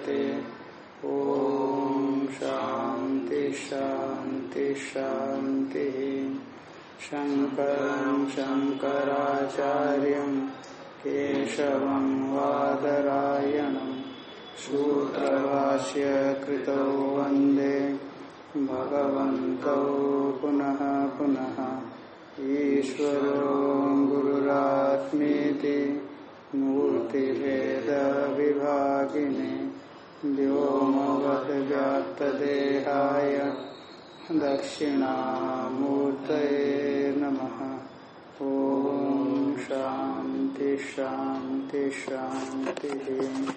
मुच्यते ओम शांति शांति शांति शंकर शंकराचार्य केशव वादरायणम् सूत्रभाष्य कृतौ वंदे। भगवन्तौ पुनः पुनः। ईश्वरो गुरुरात्मेति मूर्तिभेदविभागिने। व्योमवद्व्याप्तदेहाय दक्षिणामूर्तये नमः। ॐ शान्ति शान्ति, शान्तिः।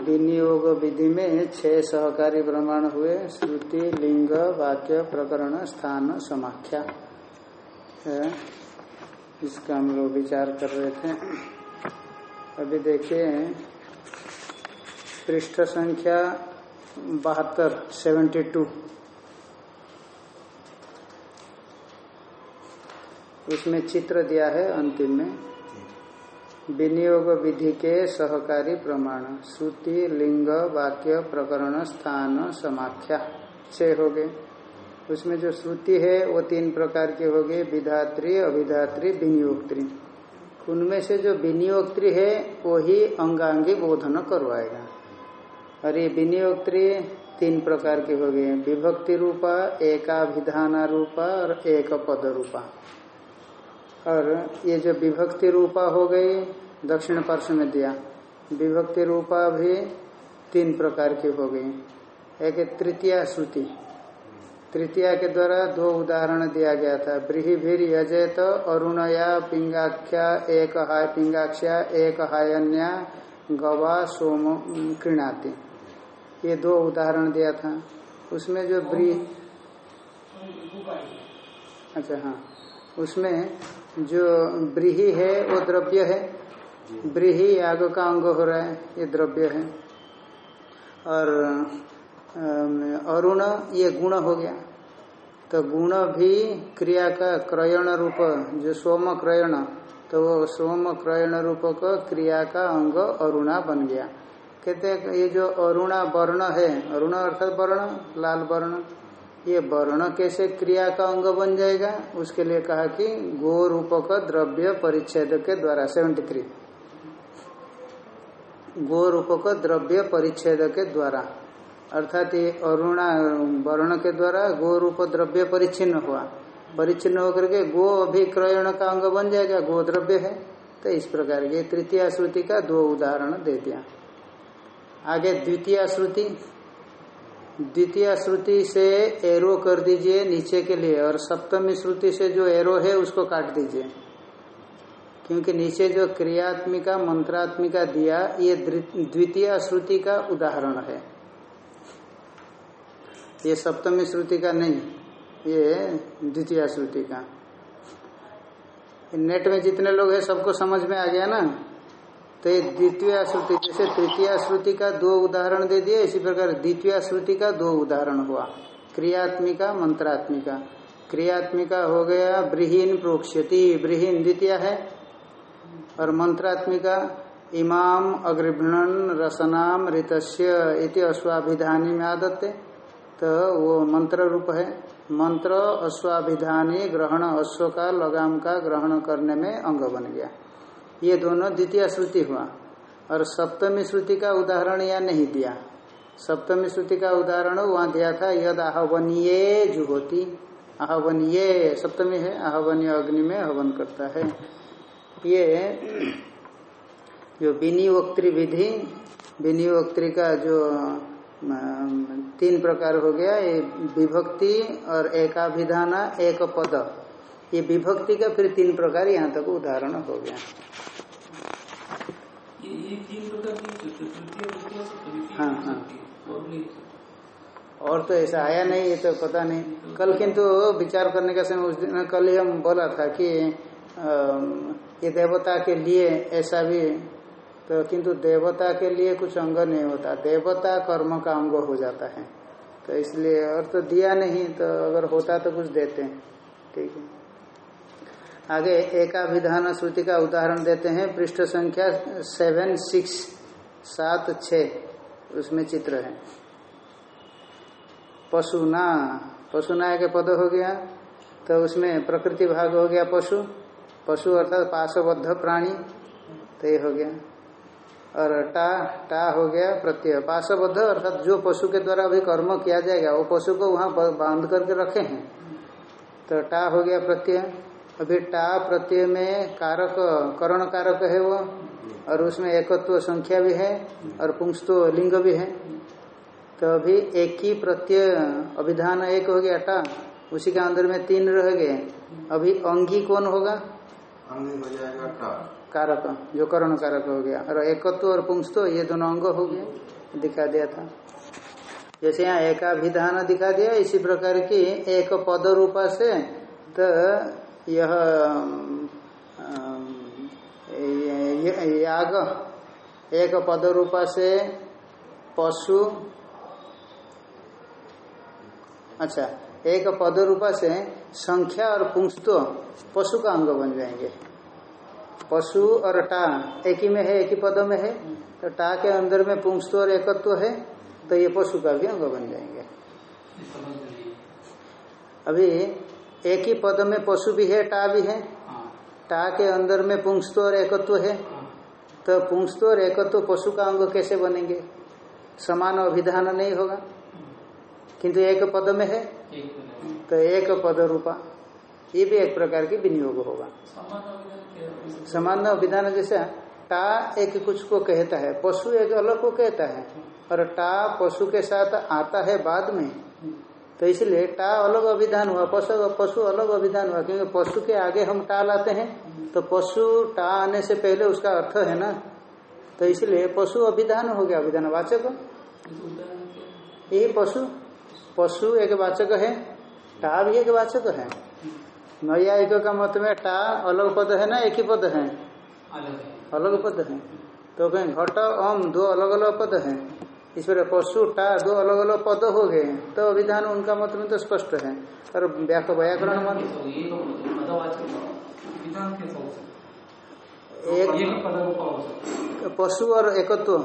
विनियोग विधि में छह सहकारी प्रमाण हुए, श्रुति, लिंग, वाक्य, प्रकरण, स्थान, समाख्या। इसका हम लोग विचार कर रहे थे। अभी देखिए, पृष्ठ संख्या बहत्तर, सेवेंटी टू। उसमें चित्र दिया है अंतिम में। विनियोग विधि के सहकारी प्रमाण, श्रुति, लिंग, वाक्य, प्रकरण, स्थान, समाख्या। छह हो गए। उसमें जो श्रुति है, वो तीन प्रकार के हो गए विधात्री अभिधात्री विनियोक्त्री। उनमें से जो विनियोक्त्री है, वो ही अंगांगी बोधन करवाएगा। और ये विनियोक्त्री तीन प्रकार के हो गए विभक्ति रूपा, एकाभिधाना रूपा और एक पद रूपा। और ये जो विभक्ति रूपा हो गई, दक्षिण पार्श्व में दिया, विभक्ति रूपा भी तीन प्रकार की हो गई एक तृतीय श्रुति। तृतीया के द्वारा दो उदाहरण दिया गया था। ब्रीहिभीर यजेत अरुणया पिंगाख्या एक हाय पिंगाख्या एक हायन्या गवा सोम कृणाति। ये दो उदाहरण दिया था। उसमें जो ब्री अच्छा हाँ। उसमें जो ब्रीही है वो द्रव्य है। ब्रीही याग का अंग हो रहा है ये द्रव्य है। और अरुण, ये गुण हो गया। तो गुण भी क्रिया का क्रयण रूप, जो सोम क्रयण तो वो सोम क्रयण रूप का क्रिया का अंग अरुणा बन गया। कहते हैं ये जो अरुणा वर्ण है, अरुण अर्थात वर्ण, लाल वर्ण, ये वर्ण कैसे क्रिया का अंग बन जाएगा? उसके लिए कहा कि गो रूप का द्रव्य परिच्छेद के द्वारा सेवेंटी थ्री गो रूप का द्रव्य परिच्छेद के द्वारा। अर्थात ये अरुणा, वर्ण के द्वारा गो रूप द्रव्य परिच्छिन्न हुआ। परिच्छिन्न होकर के गो अभिक्रयण का अंग बन जाएगा, गो द्रव्य है। तो इस प्रकार के तृतीय श्रुति का दो उदाहरण दे दिया। आगे द्वितीय श्रुति। द्वितीय श्रुति से एरो कर दीजिए नीचे के लिए और सप्तमी श्रुति से जो एरो है उसको काट दीजिए। क्योंकि नीचे जो क्रियात्मिका, मंत्रात्मिका दिया, ये द्वितीय श्रुति का उदाहरण है। ये सप्तमी श्रुति का नहीं, ये द्वितीय श्रुति का। नेट में जितने लोग हैं, सबको समझ में आ गया ना? तो ये द्वितीय श्रुति, जैसे तृतीय श्रुति का दो उदाहरण दे दिए, इसी प्रकार द्वितीय श्रुति का दो उदाहरण हुआ। क्रियात्मिका, मंत्रात्मिका। क्रियात्मिका हो गया, ब्रीहीन प्रोक्षति ब्रीहीन द्वितीय है। और मंत्रात्मिका, इमाम अग्रिभृणन रसनाम ऋतस्य इति अश्वाभिधानी में आदत्ते। तो वो मंत्र रूप है। मंत्र अश्वाभिधानी ग्रहण, अश्व का लगाम का ग्रहण करने में अंग बन गया। ये दोनों द्वितीय श्रुति हुआ। और सप्तमी श्रुति का उदाहरण यहाँ नहीं दिया। सप्तमी श्रुति का उदाहरण वहाँ दिया था, यद आहवनीय जुहोती। आहवनीय सप्तमी है, आहवनीय अग्नि में हवन करता है। ये जो विनियोक्त्री विधि विनियोक्त्री का जो तीन प्रकार हो गया ये विभक्ति और एकाभिधाना एक पद। ये विभक्ति का फिर तीन प्रकार यहाँ तक उदाहरण हो गया। ये तीन प्रकार हाँ हाँ। और तो ऐसा आया नहीं ये तो पता नहीं। कल किंतु विचार करने का समय उस दिन कल ही हम बोला था कि ये देवता के लिए ऐसा भी तो किंतु देवता के लिए कुछ अंग नहीं होता। देवता कर्म का अंग हो जाता है। तो इसलिए, और तो दिया नहीं तो अगर होता तो कुछ देते हैं। ठीक है। आगे एकाभिधान श्रुति का उदाहरण देते हैं। पृष्ठ संख्या सेवन, सिक्स, सात छ उसमें चित्र है। पशुना। पशुना के पद हो गया। तो उसमें प्रकृति भाग हो गया पशु। पशु अर्थात पाशबद्ध प्राणी। तो ये हो गया। और टा टा हो गया प्रत्यय। पाशबद्ध अर्थात जो पशु के द्वारा अभी कर्म किया जाएगा, वो पशु को वहाँ बाँध करके रखे हैं। तो टा हो गया प्रत्यय। अभी टा प्रत्यय में कारक, करण कारक है वो, और उसमें एकत्व संख्या भी है, और पुंस्तो लिंग भी है। तो अभी एक ही प्रत्यय, अभिधान एक हो गया टा, उसी के अंदर में तीन रह गए। अभी अंगी कौन होगा? अंगी हो जाएगा टा। कारक जो करण कारक हो गया। और एकत्व और पुंस्तो ये दोनों अंग हो गया दिखा दिया था। जैसे यहाँ एकाभिधान दिखा दिया, इसी प्रकार की एक पद रूपा से तो यह याग एक पद रूपा से पशु अच्छा एक पद रूपा से संख्या और पुंस्तो पशु का अंग बन जाएँगे। पशु और टा एक ही में है एक ही पद में है तो टा के अंदर में पुंस्तो और एकत्व है तो ये पशु का भी अंग बन जाएँगे। अभी एक ही पद में पशु भी है टा भी है टा के अंदर में पुंस्तो और एकत्व है तो पुंस्तो और एकत्व पशु का अंग कैसे बनेंगे? समान अभिधान नहीं होगा। किंतु एक पद में है तो एक पद रूपा ये भी एक प्रकार की विनियोग होगा। समान विधान जैसा टा एक कुछ को कहता है, पशु एक अलग को कहता है, और टा पशु के साथ आता है बाद में। तो इसलिए टा अलग अभिधान हुआ, पशु पशु अलग अभिधान हुआ, क्योंकि पशु के आगे हम टा लाते हैं तो पशु टा आने से पहले उसका अर्थ है ना? तो इसलिए पशु अभिधान हो गया, अभिधान वाचक। यही पशु पशु एक वाचक है टा भी एक वाचक है। नैयायिक का मत में टा अलग पद है ना एक ही पद है? अलग पद है। तो कहीं घट अम दो अलग अलग पद है। इस पर पशु टा दो अलग अलग पद हो गए। तो अभिधान उनका मत में तो स्पष्ट है। और व्याक व्याकरण मत। एक पशु और एकत्व।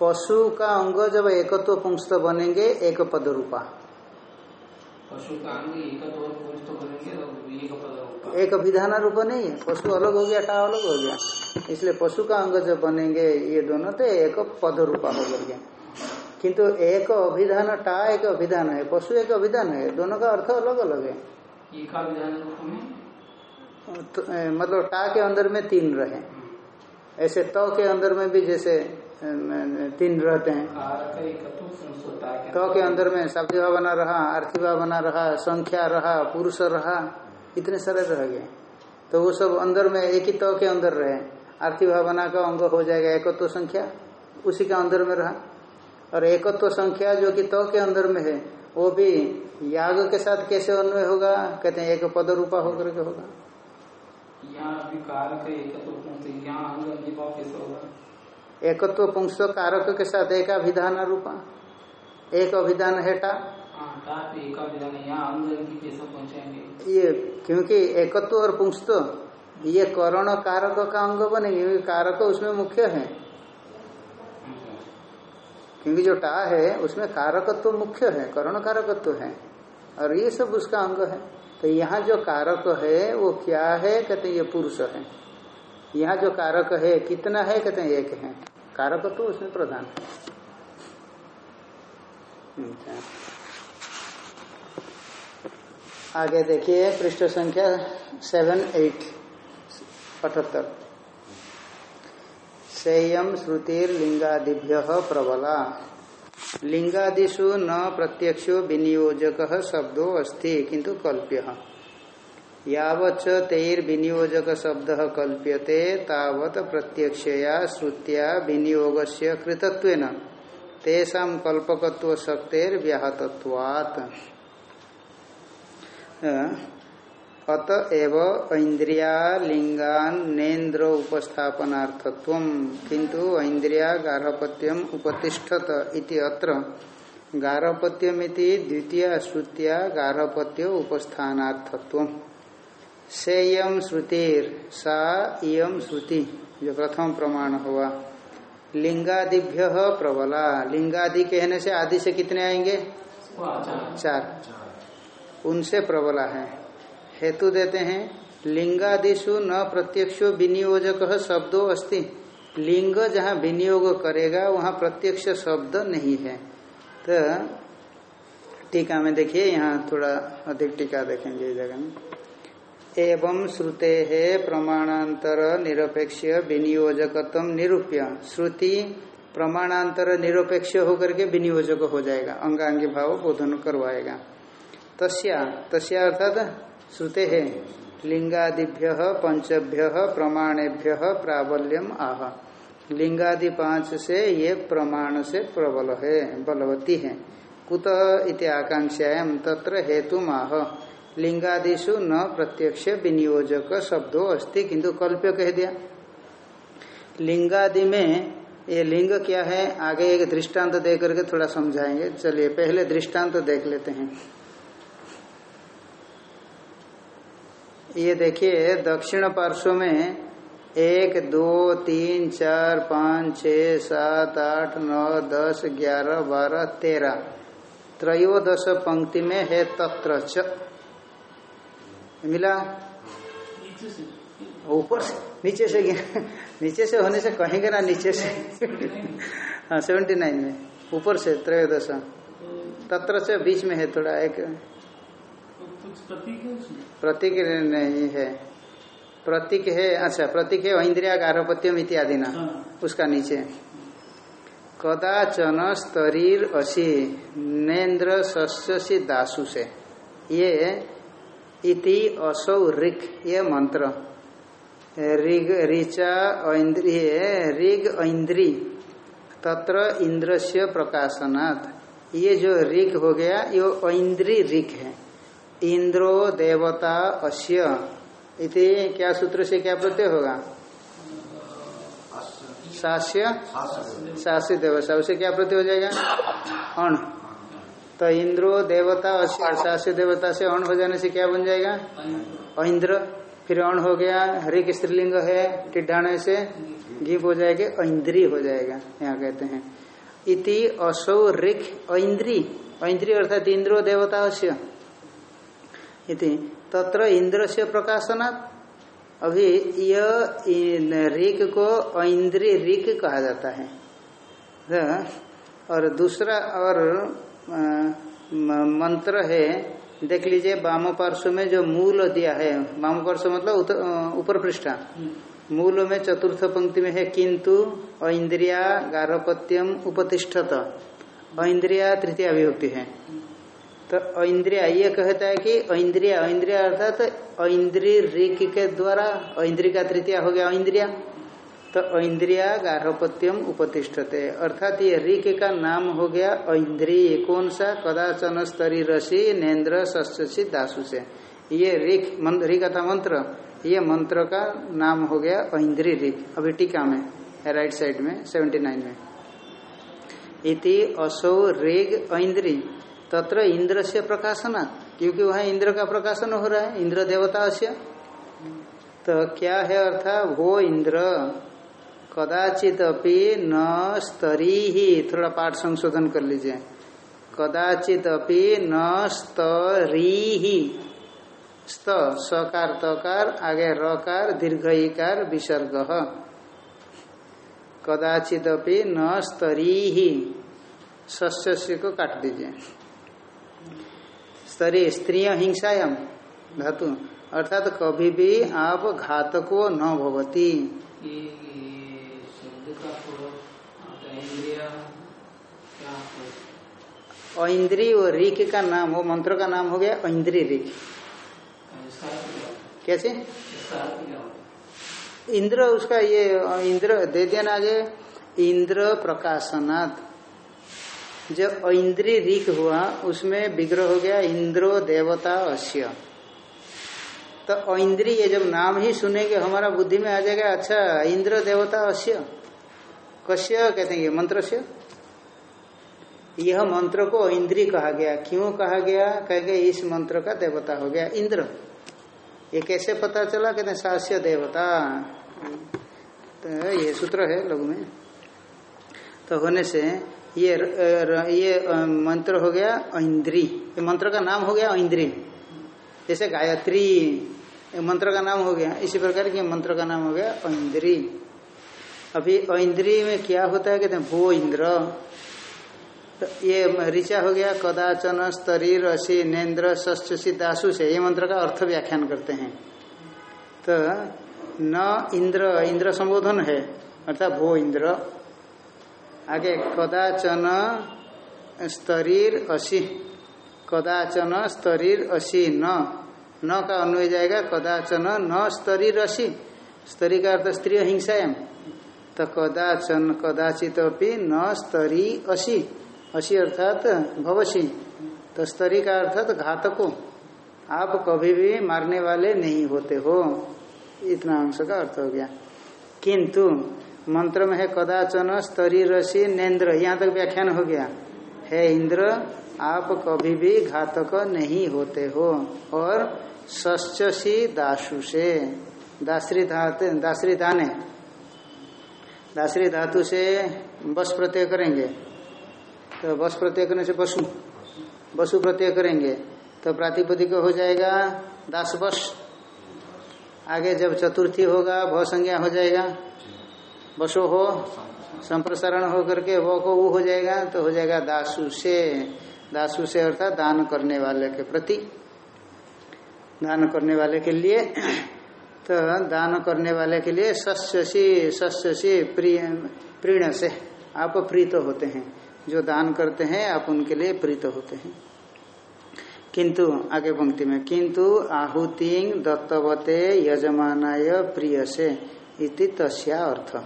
पशु का अंग जब एकत्व पुंस्त बनेंगे एक पद रूपा। पशु का अंग एकत्व पुरुष तो बनेंगे तो एक पद रूपा एक विधान रूप नहीं है पशु अलग हो गया टा अलग हो गया। इसलिए पशु का अंग जब बनेंगे ये दोनों तो एक पद रूपा हो गया। किंतु एक अभिधान टा एक अभिधान है पशु एक अभिधान है दोनों का अर्थ अलग अलग है। तो, मतलब टा के अंदर में तीन रहे। ऐसे त तो के अंदर में भी जैसे तीन रहते हैं। के तो के अंदर में शब्द बना रहा, आर्थिक बना रहा, संख्या रहा, पुरुष रहा, इतने सारे रह गए। तो वो सब अंदर में एक ही तो के अंदर रहे। आर्थिक भावना का अंग हो जाएगा एकत्व संख्या, उसी के अंदर में रहा। और एकत्व संख्या जो कि तो के अंदर में है, वो भी याग के साथ कैसे अन्वय होगा? कहते हैं एक पद रूपा होकर के होगा। कारक एकत्व कैसे होगा? एकत्व पुंस कारक के साथ एक अभिधान रूपा एक अभिधान है टा हाँ टा पे एका विधान है यहाँ अंग अंगी कैसे पहुंचाएँगे। ये क्योंकि एकत्व और पुंस्त ये करण कारक का अंग बनेंगे क्योंकि कारक उसमें मुख्य है। क्योंकि जो टा है उसमें कारकत्व मुख्य है करण कारकत्व है और ये सब उसका अंग है। तो यहाँ जो कारक है वो क्या है? कहते हैं ये पुरुष है। यहाँ जो कारक है कितना है? कहते हैं एक है। कारकत्व उसमें प्रधान। आगे देखिए, पृष्ठ संख्या सेवन एट अठहत्तर। सेयम श्रुतिर लिंगादिभ्य प्रबला। लिंगादिषु न प्रत्यक्षो विनियोजक शब्दो अस्ति किंतु कल्प्य। यावच्च तैर्विनियोजक शब्द कल्प्यते तावत प्रत्यक्षया श्रुत्या विनियोगस्य कृतत्वेन। तेषां कल्पकत्व शक्तेर व्याहतत्वात् अतएव ऐन्द्रिया लिंगान नेन्द्र उपस्थापनार्थत्व किंतु ऐन्द्रिया गार्हपत्यम उपतिष्ठत इति अत्र गारहपत्यमिति द्वितीय श्रुतिया गारहपत्य उपस्थानार्थत्व सेयम श्रुतिर, सा इम श्रुति, जो प्रथम प्रमाण हुआ। लिंगादिभ्य प्रबला। लिंगादि कहने से आदि से कितने आएँगे? चार। उनसे प्रबला है। हेतु देते हैं लिंगादिशु न प्रत्यक्षो विनियोजक शब्दों अस्ति। लिंग जहाँ विनियोग करेगा, वहाँ प्रत्यक्ष शब्द नहीं है। तो टीका में देखिए, यहाँ थोड़ा अधिक टीका देखेंगे जगह में। एवं श्रुते है प्रमाणांतर निरपेक्ष विनियोजकत्व निरूप्य। श्रुति प्रमाणांतर निरपेक्ष होकर के विनियोजक हो जाएगा। अंगांगी भाव बोधन करवाएगा। तस्या तस्या अर्थात श्रुते है लिंगादिभ्य, पंचभ्य, प्रमाणेभ्य, प्राबल्यम आह। लिंगादि पाँच से ये प्रमाण से प्रबल है, बलवती है। कुत इति आकांक्षायाम तत्र हेतु माह लिंगादिशु न प्रत्यक्ष विनियोजक शब्दों अस्ति, किंतु कल्प्य कह दिया। लिंगादि में ये लिंग क्या है, आगे एक दृष्टांत तो दे करके थोड़ा समझाएँगे। चलिए, पहले दृष्टांत तो देख लेते हैं। ये देखिए, दक्षिण पार्श्व में एक, दो, तीन, चार, पाँच छ सात, आठ, नौ, दस, ग्यारह, बारह, तेरह। त्रयोदश पंक्ति में है तत्र मिला। ऊपर से। नीचे से नीचे से होने से कहेंगे ना नीचे से। हाँ सेवेंटी नाइन में। ऊपर से त्रयोदश। तत्र से बीच में है थोड़ा एक। प्रतीक नहीं है। प्रतीक है अच्छा प्रतीक है इंद्रिया गारहपत्यम इत्यादि ना। उसका नीचे। कदाचन स्तरीर असी नेन्द्र शस्य दासु से ये इति असौ ऋख ये मंत्र। ऋग ऋचा ऐन्द्रिय ऋग ऐन्द्री। तत्र इंद्र से प्रकाशनाथ ये जो ऋग हो गया ये ऐन्द्री ऋग है। इंद्रो देवता अश्य इति क्या सूत्र से क्या प्रत्यय होगा? सास्य सास्य देवता उसे क्या प्रत्यय हो जाएगा? अण। तो इंद्रो देवता अश्य सास्य देवता से अण हो जाने से क्या बन जाएगा? ऐन्द्र फिर अण हो गया हरिक स्त्रीलिंग है टिड्ढाने से गीप हो जाएगा ऐन्द्री हो जाएगा यहाँ कहते हैं। इति असौ ऋख ऐन्द्री ऐन्द्री अर्थात इंद्रो देवता अश्य इति तत्र इंद्र से प्रकाशनात्। अभी यह ऋक को ऐन्द्री ऋक कहा जाता है। और दूसरा और मंत्र है देख लीजिए वाम पार्श्व में जो मूल दिया है वाम पार्श्व मतलब ऊपर पृष्ठा। मूल में चतुर्थ पंक्ति में है किंतु ऐन्द्रिया गारहपत्यम उपतिष्ठत। ऐन्द्रिया तृतीय विभक्ति है। तो ऐन्द्रिया ये कहता है कि ऐन्द्रिया ऐन्द्रिया अर्थात तो ऋक के द्वारा का तृतीय हो गया ऐन्द्रिया तो ऐन्द्रिया गार्हपत्यम उपतिष्ठते। अर्थात ये ऋक का नाम हो गया ऐन्द्री कौन सा? कदाचन स्तरी रसी, नेन्द्र, सस्यसी दासु से ये ऋक ऋक था मंत्र, ये मंत्र का नाम हो गया ऐन्द्री ऋक। अभी टीका में, राइट साइड में, सेवेंटी नाइन में। इति असौ रेग ऐन्द्री। तत्र इंद्र से प्रकाशना क्योंकि वहाँ इंद्र का प्रकाशन हो रहा है, इंद्र देवता से तो क्या है अर्थात वो इंद्र? कदाचित अपि न स्तरी ही थोड़ा पाठ संशोधन कर लीजिए। कदाचित अपि न स्तरी ही स्त, सकार, तकार, आगे रकार दीर्घ इकार विसर्ग। कदाचित अपि न स्तरी ही सस्य को काट दीजिए। स्तरीय स्त्रीय हिंसायाम, धातु। अर्थात कभी भी आप घातको न भवती। ऐन्द्री और रिक का नाम वो मंत्र का नाम हो गया ऐन्द्री रिक। कैसे? इंद्र उसका ये इंद्र दे देना आगे इंद्र प्रकाशनाथ जो ऐन्द्री रिक हुआ उसमें विग्रह हो गया इंद्रो देवता अश्य तो ऐन्द्री ये जब नाम ही सुनेंगे हमारा बुद्धि में आ जाएगा अच्छा इंद्र देवता अश्य कश्य कहते हैं ये मंत्र से। यह मंत्र को इंद्री कहा गया। क्यों कहा गया? कह गया इस मंत्र का देवता हो गया इंद्र। ये कैसे पता चला? कहते शास्य देवता। तो ये सूत्र है लघु में। तो होने से ये र, र, ये मंत्र हो गया ऐन्द्री ये मंत्र का नाम हो गया ऐन्द्री जैसे गायत्री मंत्र का नाम हो गया। इसी प्रकार के मंत्र का नाम हो गया ऐन्द्री अभी ऐन्द्री में क्या होता है, कहते हैं, भो इंद्र। तो ये ऋचा हो गया, कदाचन, स्तरीर, अशी, नेन्द्र, षष्ठी दासु से, ये मंत्र का अर्थ व्याख्यान करते हैं। तो न इंद्र इंद्र संबोधन है, अर्थात भो इंद्र। आगे, कदाचन, स्तरीर असी कदाचन, स्तरीर असी न। न का अन्वय जाएगा, कदाचन, न, स्तरीर असी स्तरी का अर्थ स्त्री हिंसायाम तो कदाचन कदाचित न स्तरी अशी। अशी अर्थात भवशी। तो स्तरी का अर्थात घातको। आप कभी भी मारने वाले नहीं होते हो। इतना अंश का अर्थ हो गया। किंतु मंत्र में है कदाचन, स्तरी, रसी, नेन्द्र। यहाँ तक व्याख्यान हो गया। है इंद्र, आप कभी भी घातक नहीं होते हो। और सश्चसी दासु से दासरी धाते, दासरी दाने। दासरी धातु से बस प्रत्यय करेंगे। तो बस प्रत्यय करने से पशु वसु प्रत्यय करेंगे। तो प्रातिपदिक हो जाएगा दास बस। आगे जब चतुर्थी होगा भव संज्ञा हो जाएगा। बसो हो, संप्रसारण हो करके वो को वो हो जाएगा तो हो जाएगा दासु से दासु से अर्थात दान करने वाले के प्रति। दान करने वाले के लिए तो दान करने वाले के लिए सस्यसी प्रिय, प्रीण से आप प्रीत होते हैं। जो दान करते हैं, आप उनके लिए प्रीत होते हैं। किंतु, आगे पंक्ति में, किंतु आहुति दत्तवते यजमानाय प्रिय से इति तस्या अर्थ।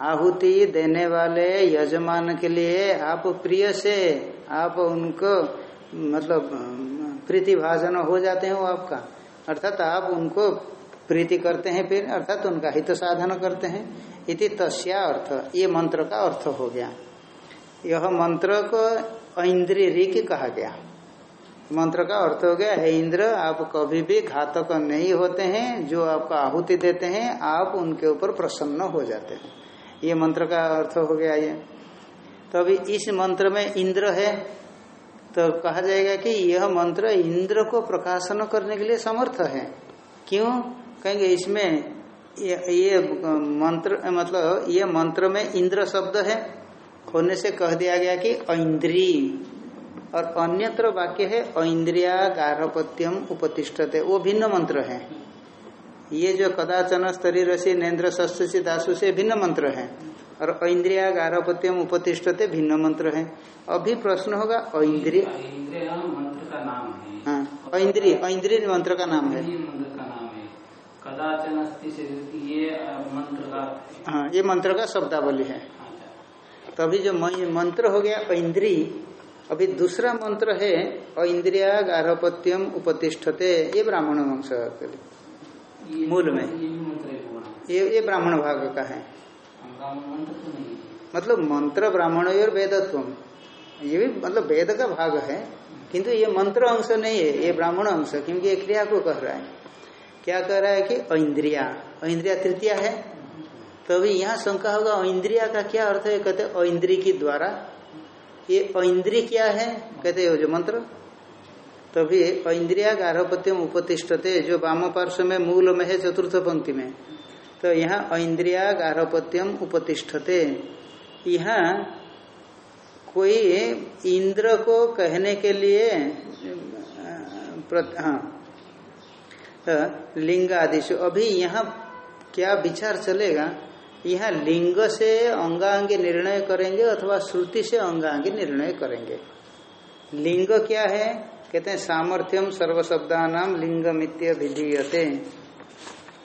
आहुति देने वाले यजमान के लिए आप प्रिय से आप उनको मतलब प्रीति भाजन हो जाते हैं वो आपका। अर्थात आप उनको प्रीति करते हैं फिर, अर्थात उनका हित साधन करते हैं। इति तस्या अर्थ। ये मंत्र का अर्थ हो गया। यह मंत्र को इंद्रिय ऋक कहा गया। मंत्र का अर्थ हो गया, है इंद्र, आप कभी भी घातक नहीं होते हैं, जो आपको आहुति देते हैं, आप उनके ऊपर प्रसन्न हो जाते हैं। ये मंत्र का अर्थ हो गया ये। तो अभी इस मंत्र में इंद्र है। तो कहा जाएगा कि यह मंत्र इंद्र को प्रकाशन करने के लिए समर्थ है। क्यों? कहेंगे इसमें ये, ये मंत्र मतलब ये मंत्र में इंद्र शब्द है। होने से कह दिया गया कि ऐन्द्री। और अन्यत्र वाक्य है ऐन्द्रिया गार्भपत्यम उपतिष्ठते। वो भिन्न मंत्र है। ये जो कदाचन स्तरी रसी नेन्द्र षष्ठी दासु से भिन्न मंत्र है। और ऐन्द्रिया गार्भपत्यम उपतिष्ठते भिन्न मंत्र है। अभी प्रश्न होगा ऐन्द्रिय मंत्र का नाम है। हाँ ऐन्द्रिय ऐन्द्रिय मंत्र का नाम है। कदाचन ये मंत्र का हाँ ये मंत्र का शब्दावली है। तभी जो मंत्र हो गया ऐन्द्री अभी दूसरा मंत्र है ऐन्द्रिया गार्भपत्यम उपतिष्ठते ये ब्राह्मण वंश मूल में। ये ये ब्राह्मण भाग का है। मतलब मंत्र ब्राह्मण और वेदत्व ये भी मतलब वेद का भाग है किंतु ये मंत्र अंश नहीं है ये ब्राह्मण अंश क्योंकि ये क्रिया को कह रहा है। क्या कह रहा है कि ऐन्द्रिया ऐन्द्रिया तृतीया है। तो अभी यहाँ शंका होगा इंद्रिया का क्या अर्थ है? कहते ऐन्द्री के द्वारा। ये ऐन्द्री क्या है? कहते हो जो मंत्र। तभी तो ऐन्द्रिया गार्भपत्यम उपतिष्ठते जो वाम पार्श्व में, मूल में है, चतुर्थ पंक्ति में। तो यहाँ ऐन्द्रिया गार्भपत्यम उपतिष्ठते। यहाँ कोई इंद्र को कहने के लिए हाँ तो लिंग आदि से अभी यहाँ क्या विचार चलेगा? यहाँ लिंग से अंगांगी निर्णय करेंगे अथवा श्रुति से अंगांगी निर्णय करेंगे। लिंग क्या है? कहते हैं सामर्थ्यम सर्वशब्दानाम लिंगमित्य विधीयते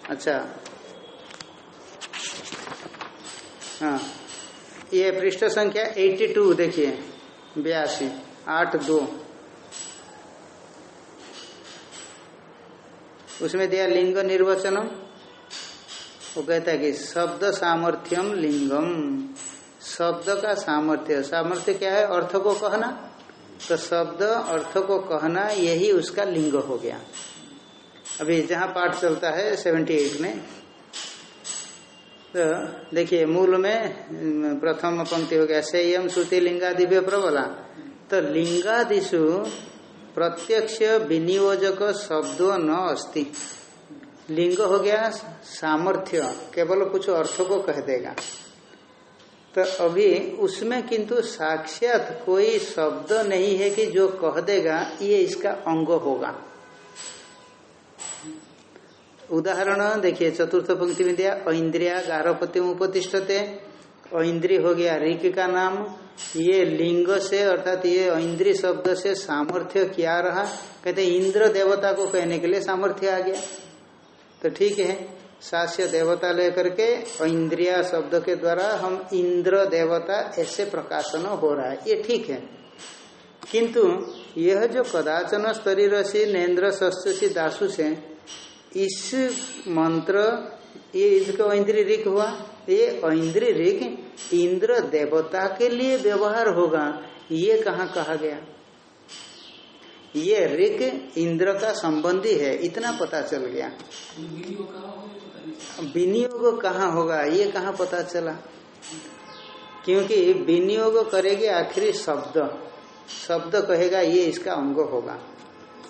अच्छा। हाँ। ये पृष्ठ संख्या 82 देखिए। बयासी, आठ दो। उसमें दिया लिंग निर्वचनम। वो कहता है कि शब्द सामर्थ्यम लिंगम। शब्द का सामर्थ्य सामर्थ्य क्या है? अर्थ को कहना। तो शब्द, अर्थ को कहना, यही उसका लिंग हो गया। अभी जहाँ पाठ चलता है सेवेंटी एट में तो देखिए मूल में प्रथम पंक्ति हो गया, संयम श्रुति लिंगा दिव्य प्रबला तो लिंगादिशु प्रत्यक्ष विनियोजक शब्द न अस्ति। लिंग हो गया, सामर्थ्य, केवल कुछ अर्थ को कह देगा। तो अभी उसमें किंतु साक्षात कोई शब्द नहीं है कि जो कह देगा, ये इसका अंग होगा। उदाहरण देखिए, चतुर्थ पंक्ति में दिया ऐन्द्रिया गारहपति उपतिष्ठते ऐन्द्री हो गया, ऋक का नाम। ये लिंग से अर्थात ये ऐन्द्री शब्द से सामर्थ्य क्या रहा? कहते इंद्र देवता को कहने के लिए सामर्थ्य आ गया। तो ठीक है सास्य देवता लेकर के इंद्रिया शब्द के द्वारा हम इंद्र देवता ऐसे प्रकाशन हो रहा है। ये ठीक है। किंतु यह जो कदाचन स्तरी रसी नेन्द्र षष्ठी दासु से इस मंत्र ये इसको इंद्री रिक हुआ। ये इंद्री रिक इंद्र देवता के लिए व्यवहार होगा। ये कहाँ कहा गया? ये रिक इंद्र का संबंधी है। इतना पता चल गया। विनियोग कहाँ होगा? ये कहाँ पता चला? क्योंकि विनियोग करेगी आखिरी शब्द। शब्द कहेगा, ये इसका अंग होगा।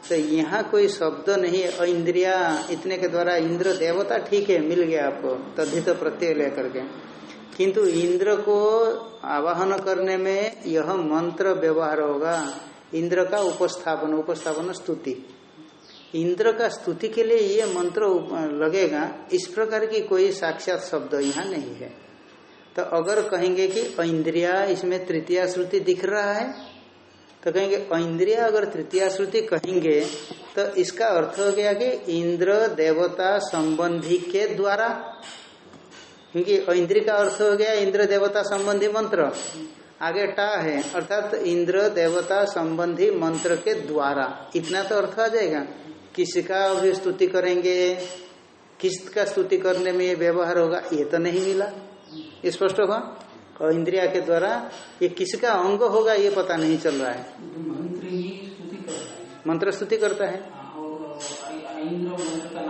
तो यहाँ कोई शब्द नहीं है इंद्रिया इतने के द्वारा इंद्र देवता ठीक है, मिल गया आपको तद्धित प्रत्यय लेकर के किंतु इंद्र को आवाहन करने में यह मंत्र व्यवहार होगा, इंद्र का उपस्थापन उपस्थापन स्तुति। इंद्र का स्तुति के लिए ये मंत्र लगेगा, इस प्रकार की कोई साक्षात शब्द यहाँ नहीं है। तो अगर कहेंगे कि इंद्रिया, इसमें तृतीय श्रुति दिख रहा है तो कहेंगे, इंद्रिया अगर तृतीय श्रुति कहेंगे तो इसका अर्थ हो गया कि इंद्र देवता संबंधी के द्वारा, क्योंकि इंद्र का अर्थ हो गया इंद्र देवता संबंधी मंत्र। आगे टा है, अर्थात तो इंद्र देवता संबंधी मंत्र के द्वारा। इतना तो अर्थ आ जाएगा। किसका अभी स्तुति करेंगे, किस का स्तुति करने में ये व्यवहार होगा, ये तो नहीं मिला। स्पष्ट होगा? और इंद्रिया के द्वारा ये किसका अंग होगा ये पता नहीं चल रहा है। मंत्र स्तुति करता है। मंत्र स्तुति करता है। और इंद्र मंत्र का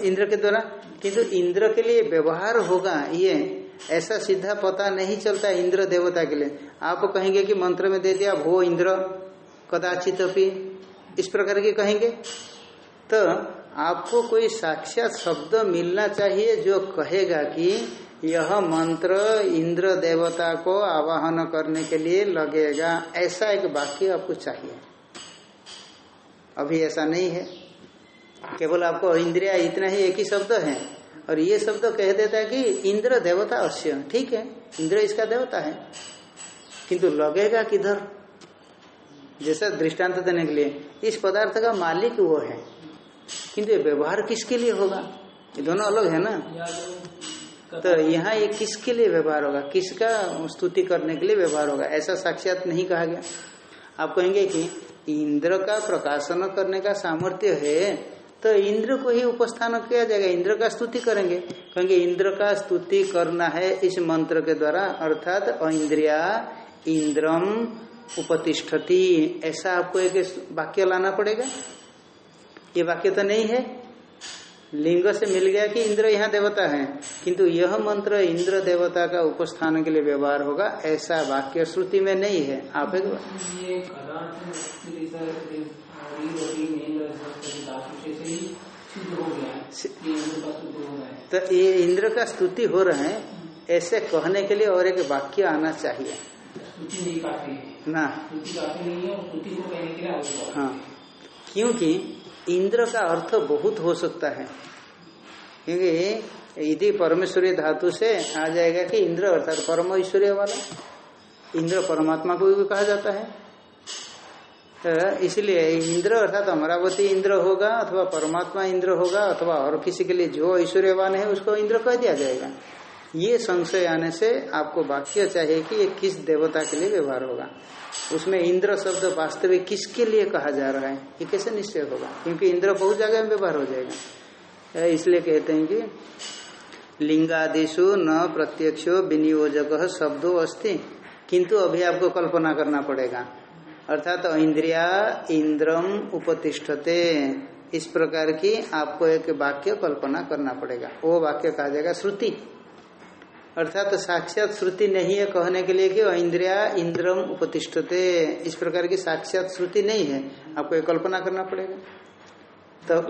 इंद्र द्वारा? किंतु इंद्र के लिए व्यवहार होगा ये। ऐसा सीधा पता नहीं चलता इंद्र देवता के लिए। आप कहेंगे कि मंत्र में दे दिया भो इंद्र। कदाचित अपनी इस प्रकार के कहेंगे। तो आपको कोई साक्षात शब्द मिलना चाहिए जो कहेगा कि यह मंत्र इंद्र देवता को आवाहन करने के लिए लगेगा। ऐसा एक वाक्य आपको चाहिए। अभी ऐसा नहीं है। केवल आपको इंद्रिया इतना ही एक ही शब्द है और ये शब्द कह देता है कि इंद्र देवता अवश्य ठीक है, इंद्र इसका देवता है। किंतु लगेगा किधर? जैसा दृष्टांत देने के लिए। इस पदार्थ का मालिक वो है। किंतु व्यवहार किसके लिए होगा? ये दोनों अलग है ना? या तो यहाँ ये किसके लिए व्यवहार होगा? किसका स्तुति करने के लिए व्यवहार होगा? ऐसा साक्षात नहीं कहा गया। आप कहेंगे कि इंद्र का प्रकाशन करने का सामर्थ्य है तो इंद्र को ही उपस्थान किया जाएगा। इंद्र का स्तुति करेंगे। कहेंगे इंद्र का स्तुति करना है इस मंत्र के द्वारा अर्थात इंद्रिया इंद्रम उपतिष्ठती। ऐसा आपको एक वाक्य लाना पड़ेगा? ये वाक्य तो नहीं है। लिंग से मिल गया कि इंद्र यहाँ देवता है। किंतु यह मंत्र इंद्र देवता का उपस्थान के लिए व्यवहार होगा ऐसा वाक्य श्रुति में नहीं है। आप तो ये इंद्र का स्तुति हो रहे हैं ऐसे कहने के लिए और एक वाक्य आना चाहिए। नहीं काफ़ी है। ना। काफ़ी नहीं है स्तुति को कहने के लिए हाँ। क्योंकि इंद्र का अर्थ बहुत हो सकता है। क्योंकि यदि परमेश्वरी धातु से आ जाएगा कि इंद्र, अर्थात परम ऐश्वर्य वाला, इंद्र परमात्मा को भी कहा जाता है। तो इसलिए इंद्र, अर्थात अमरावती इंद्र होगा, अथवा परमात्मा इंद्र होगा, अथवा और किसी के लिए जो ऐश्वर्यवान है, उसको इंद्र कह दिया जाएगा। ये संशय आने से आपको वाक्य चाहिए कि ये किस देवता के लिए व्यवहार होगा। उसमें इंद्र शब्द वास्तविक किसके लिए कहा जा रहा है? ये कैसे निश्चय होगा? क्योंकि इंद्र बहुत जगह में व्यवहार हो जाएगा। इसलिए कहते हैं कि लिंगादिशु न प्रत्यक्षो विनियोजक शब्दों अस्ति। किंतु अभी आपको कल्पना करना पड़ेगा। अर्थात तो इंद्रिया इंद्रम उपतिष्ठते। इस प्रकार की आपको एक वाक्य कल्पना करना पड़ेगा। वो वाक्य कहा जाएगा श्रुति। अर्थात तो साक्षात श्रुति नहीं है कहने के लिए कि इंद्रिया इंद्रम उपतिष्ठते। इस प्रकार की साक्षात श्रुति नहीं है। आपको एक कल्पना करना पड़ेगा। तो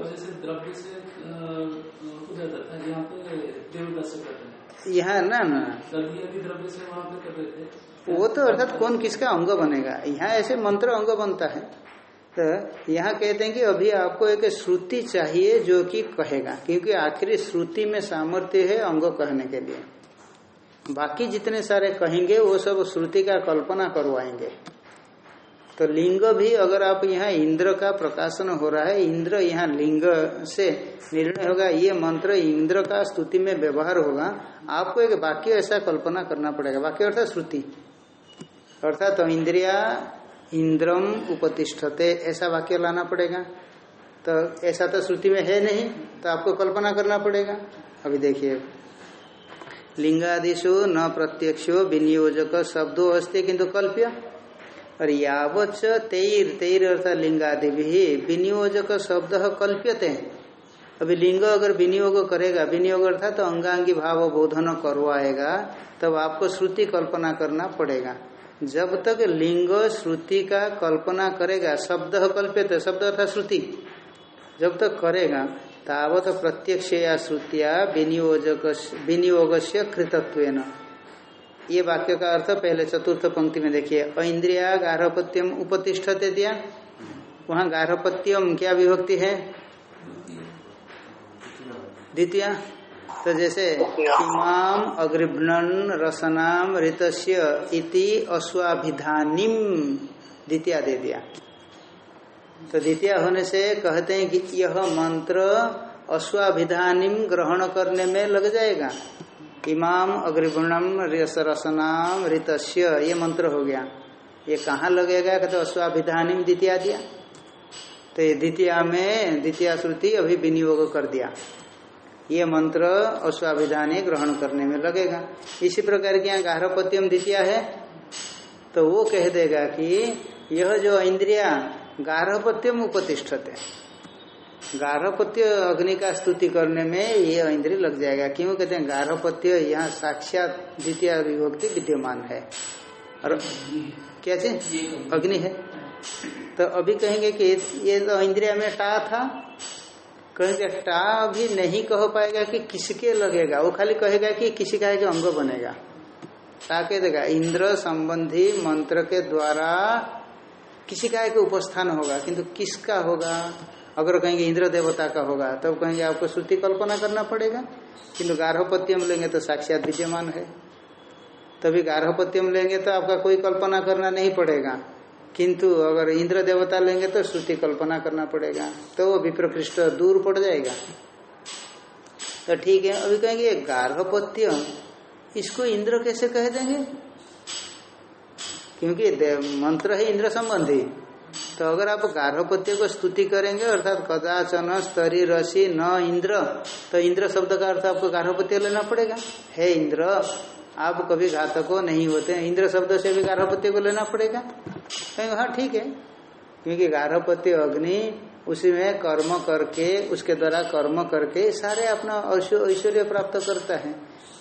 था यहाँ ना ना द्रव्य से वहाँ पे कर रहे थे वो तो अर्थात कौन किसका अंग बनेगा? यहाँ ऐसे मंत्र अंग बनता है। तो यहाँ कहते हैं कि अभी आपको एक श्रुति चाहिए जो कि कहेगा क्योंकि आखिरी श्रुति में सामर्थ्य है अंग कहने के लिए। बाकी जितने सारे कहेंगे, वो सब श्रुति का कल्पना करवाएँगे। तो लिंग भी अगर आप यहाँ इंद्र का प्रकाशन हो रहा है, इंद्र यहाँ लिंग से निर्णय होगा, ये मंत्र इंद्र का स्तुति में व्यवहार होगा, आपको एक वाक्य ऐसा कल्पना करना पड़ेगा। वाक्य अर्थात श्रुति। अर्थात तो इंद्रिया इंद्रम उपतिष्ठते, ऐसा वाक्य लाना पड़ेगा। तो ऐसा तो श्रुति में है नहीं तो आपको कल्पना करना पड़ेगा। अभी देखिए। लिंगादिशु न प्रत्यक्षो विनियोजक शब्दों अस्ते किंतु कल्प्य। और यावच तेर तेर अर्थात लिंगादि भी विनियोजक शब्द कल्प्यते। अभी लिंग अगर विनियोग करेगा, विनियोग अर्थात तो अंगांगी भाव बोधन करवाएगा, तब आपको श्रुति कल्पना करना पड़ेगा। जब तक लिंग श्रुति का कल्पना करेगा, शब्द कल्प्यते, शब्द अर्थात श्रुति। जब तक करेगा तावत प्रत्यक्ष या श्रुतिया विनियोग से कृतत्व ये वाक्य का अर्थ पहले चतुर्थ पंक्ति में देखिए इंद्रिया गार्हपत्यम उपतिष्ठते दिया? वहाँ गार्हपत्यम क्या विभक्ति है? द्वितीय। तो जैसे इमाम अग्रिभ्नन रसनाम ऋतस्य इति अश्वाभिधानिम द्वितीय दे दिया। तो द्वितीय होने से कहते हैं कि यह मंत्र अश्वाभिधानिम ग्रहण करने में लग जाएगा। इमाम अग्रिगुणम रसनाम ऋतस्य, ये मंत्र हो गया। ये कहाँ लगेगा? कहते अश्वाभिधानिम द्वितीय दिया। तो ये द्वितीय में द्वितीय श्रुति अभी विनियोग कर दिया। ये मंत्र अश्वाभिधानी ग्रहण करने में लगेगा। इसी प्रकार की यहाँ गारहपत्यम द्वितीय है। तो वो कह देगा कि यह जो इंद्रिया गारहपत्यम उपतिष्ठते। गार्हपत्य अग्नि का स्तुति करने में ये इंद्रिय लग जाएगा। क्यों? कहते हैं गार्हपत्य यहाँ साक्षात द्वितीय विभक्ति विद्यमान है। और क्या चीज़ अग्नि है। तो अभी कहेंगे कि ये तो इंद्रिया में टा था। कहेंगे टा अभी नहीं कह पाएगा कि किसके लगेगा। वो खाली कहेगा कि किसी का एक अंग बनेगा। टा कह देगा। इंद्र संबंधी मंत्र के द्वारा किसी का एक उपस्थान होगा, किंतु किसका होगा? अगर कहेंगे इंद्र देवता का होगा, तब तो कहेंगे आपको श्रुति कल्पना करना पड़ेगा। किंतु गार्हपत्यम लेंगे तो साक्षात विद्यमान है। तभी गार्हपत्यम लेंगे तो आपका कोई कल्पना करना नहीं पड़ेगा। किंतु अगर इंद्र देवता लेंगे तो श्रुति कल्पना करना पड़ेगा। तो वो विप्रकृष्ट दूर पड़ जाएगा। तो ठीक है, अभी कहेंगे गार्हपत्य इसको इंद्र कैसे कह देंगे? क्योंकि मंत्र है इंद्र संबंधी। तो अगर आप गार्भपत्य को स्तुति करेंगे, अर्थात कदाचन स्तरी, रसी, न, इंद्र तो इंद्र शब्द का अर्थ आपको गार्भपत्य लेना पड़ेगा। हे इंद्र, आप कभी घातको नहीं होते, इंद्र शब्द से भी गार्भपत्य को लेना पड़ेगा। कहेंगे हाँ ठीक है। क्योंकि गार्भपत्य अग्नि, उसी में कर्म करके, उसके द्वारा कर्म करके सारे अपना ऐश्वर्य प्राप्त करता है।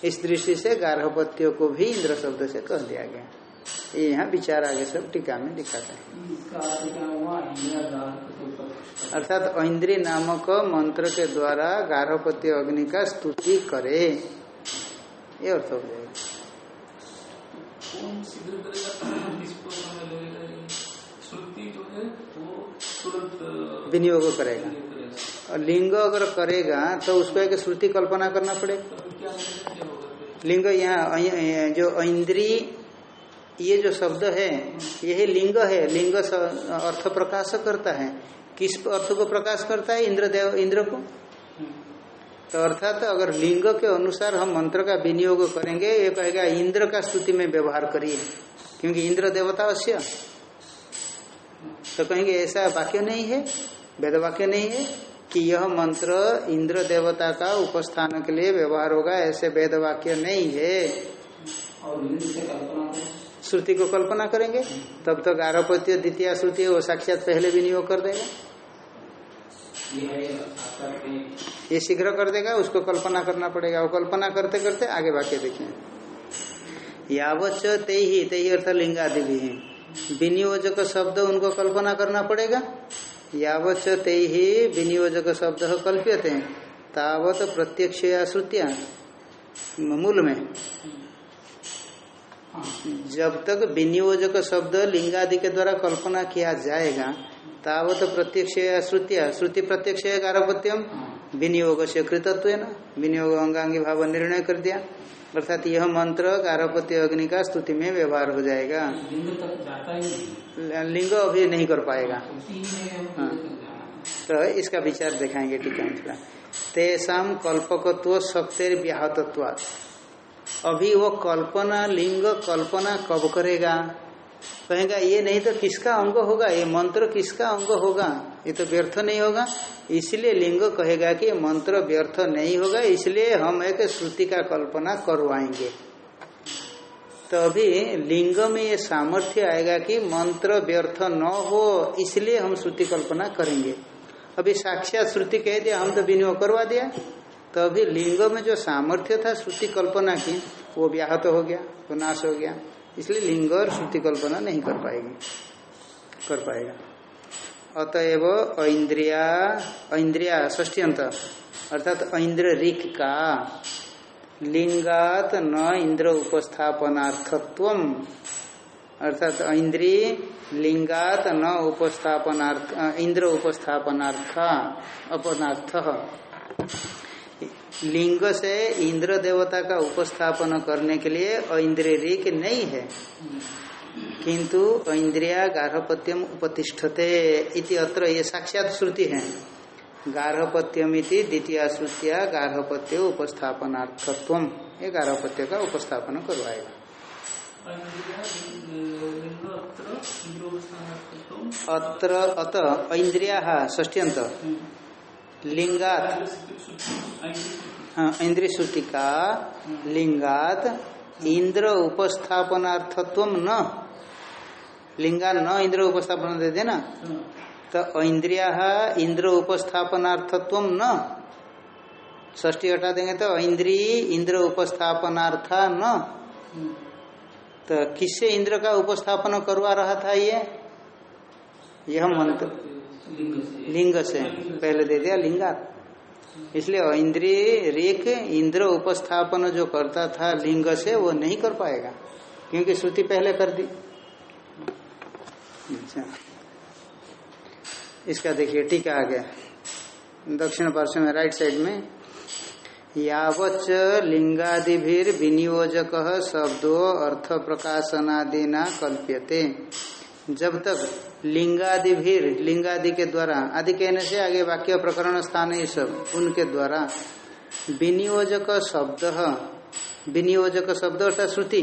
इस दृष्टि से गार्भपत्यों को भी इंद्र शब्द से कह दिया गया। ये यहाँ विचार आगे सब टीका में दिखाते हैं। अर्थात ऐन्द्री नामक मंत्र के द्वारा गार्भपत्य अग्नि का स्तुति करे। ये अर्थ हो जाएगा विनियोग करेगा। और लिंग अगर करेगा तो उसको एक श्रुति कल्पना करना पड़ेगा। लिंग यहाँ जो इंद्री ये जो शब्द है, यही लिंग है, लिंग अर्थ प्रकाश करता है। किस अर्थ को प्रकाश करता है? इंद्र देव इंद्र को? तो अर्थात तो अगर लिंग के अनुसार हम मंत्र का विनियोग करेंगे, ये कहेगा, इंद्र का स्तुति में व्यवहार करिए, क्योंकि इंद्र देवता अवश्य। तो कहेंगे, ऐसा वाक्य नहीं है, वेद वाक्य नहीं है, कि यह मंत्र इंद्र देवता का उपस्थान के लिए व्यवहार होगा, ऐसे वेद वाक्य नहीं है। और श्रुति को कल्पना करेंगे, तब तक आरोपत्य, द्वितीय श्रुति वो साक्षात पहले विनियोग कर देगा। ये शीघ्र कर देगा, उसको कल्पना करना पड़ेगा। वो कल्पना करते करते आगे वाक्य देखें। यावच ते ही ते ही अर्थात लिंगादि भी है। विनियोजक शब्द उनको कल्पना करना पड़ेगा। यावच ते ही विनियोजक शब्द कल्प्यते तावत प्रत्यक्ष या श्रुतिया। मूल में। जब तक विनियोजक शब्द लिंगादि के द्वारा कल्पना किया जाएगा तब तावत प्रत्यक्ष या श्रुतिया श्रुति प्रत्यक्ष गारपत्यम विनियोग से कृतत्व न विनियोग अंगांगी भाव निर्णय कर दिया। अर्थात यह मंत्र गारपत्य अग्नि का स्तुति में व्यवहार हो जाएगा। लिंग ही अभी नहीं कर पाएगा। हाँ। जाना तो इसका विचार दिखाएँगे टीका में थोड़ा। तेसाम कल्पकत्व शक्तिर व्याहतत्वात् अभी वो कल्पना, लिंग कल्पना कब करेगा? कहेगा, ये नहीं तो किसका अंग होगा? ये मंत्र किसका अंग होगा? ये तो व्यर्थ नहीं होगा। इसलिए लिंग कहेगा कि मंत्र व्यर्थ नहीं होगा, इसलिए हम एक श्रुति का कल्पना करवाएँगे। तो अभी लिंग में ये सामर्थ्य आएगा कि मंत्र व्यर्थ न हो, इसलिए हम श्रुति कल्पना करेंगे। अभी साक्षात श्रुति कह दिया, हम तो विनियोग करवा दिया। तो अभी लिंग में जो सामर्थ्य था श्रुति कल्पना की, वो व्याहत हो गया, वो नाश हो गया। इसलिए लिंग और श्रुति कल्पना नहीं कर पाएगी, कर पाएगा। अतएव ऐन्द्रिया ऐन्द्रिया ष्टियंत अर्थात ऐन्द्र ऋक का लिंगात न इंद्र उपस्थापनार्थत्व अर्थात ऐन्द्री लिंगात न उपस्थापनार्थ इंद्र उपस्थापनार्थ, अपनार्थ। लिंग से इंद्र देवता का उपस्थापन करने के लिए ऐन्द्रिय ऋक नहीं है। किंतु ऐन्द्रिया गार्हपत्यम उपतिष्ठते इति अत्र ये साक्षात श्रुति है। गार्हपत्यमिति द्वितीय श्रुतिया गार्हपत्य उपस्थापनार्थत्व। ये गार्हपत्य का उपस्थापन करवाएगा। अत्र अत ऐन्द्रिया ष्टियंत लिंगात। हाँ इंद्रिय श्रुति का लिंगात इंद्र उपस्थापनार्थत्व न। लिंगा न इंद्र उपस्थापन देते ना तो इंद्रिया इंद्र उपस्थापनार्थत्व न। ष्टी हटा देंगे तो इंद्री इंद्र उपस्थापनार्था न। तो किससे इंद्र का उपस्थापन करवा रहा था ये? यह मंत्र। लिंग से। पहले दे दिया लिंगा। इसलिए इंद्रिय, रेख, इंद्र उपस्थापन जो करता था लिंग से, वो नहीं कर पाएगा, क्योंकि श्रुति पहले कर दी। अच्छा। इसका देखिए टीका आ गया दक्षिण पार्श्व में राइट साइड में यावच लिंगादिभिर विनियोजक शब्दों अर्थ प्रकाशनादिना कल्प्यते। जब तक लिंगादिभिर लिंगादि के द्वारा, आदि कहने से आगे वाक्य, प्रकरण, स्थान, ये सब, उनके द्वारा विनियोजक शब्द विनियोजक शब्द अर्थात श्रुति,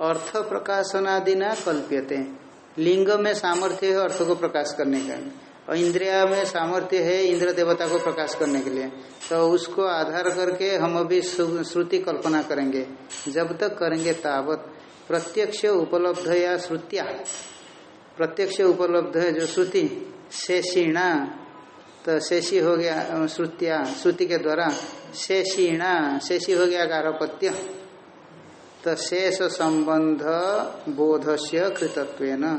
अर्थ प्रकाशनादि प्रकाशनादिना कल्प्यते। लिंग में सामर्थ्य है अर्थ को प्रकाश करने का। और इंद्रिया में सामर्थ्य है इंद्र देवता को प्रकाश करने के लिए। तो उसको आधार करके हम अभी श्रुति कल्पना करेंगे। जब तक करेंगे तावत, प्रत्यक्ष, उपलब्ध या श्रुतिया। प्रत्यक्ष उपलब्ध है जो श्रुति, शेषीणा तो शेषी हो गया श्रुतिया, श्रुति के द्वारा शेषीणा, शेषी हो गया गारपत्य। तो शेष संबंध बोध से कृतत्व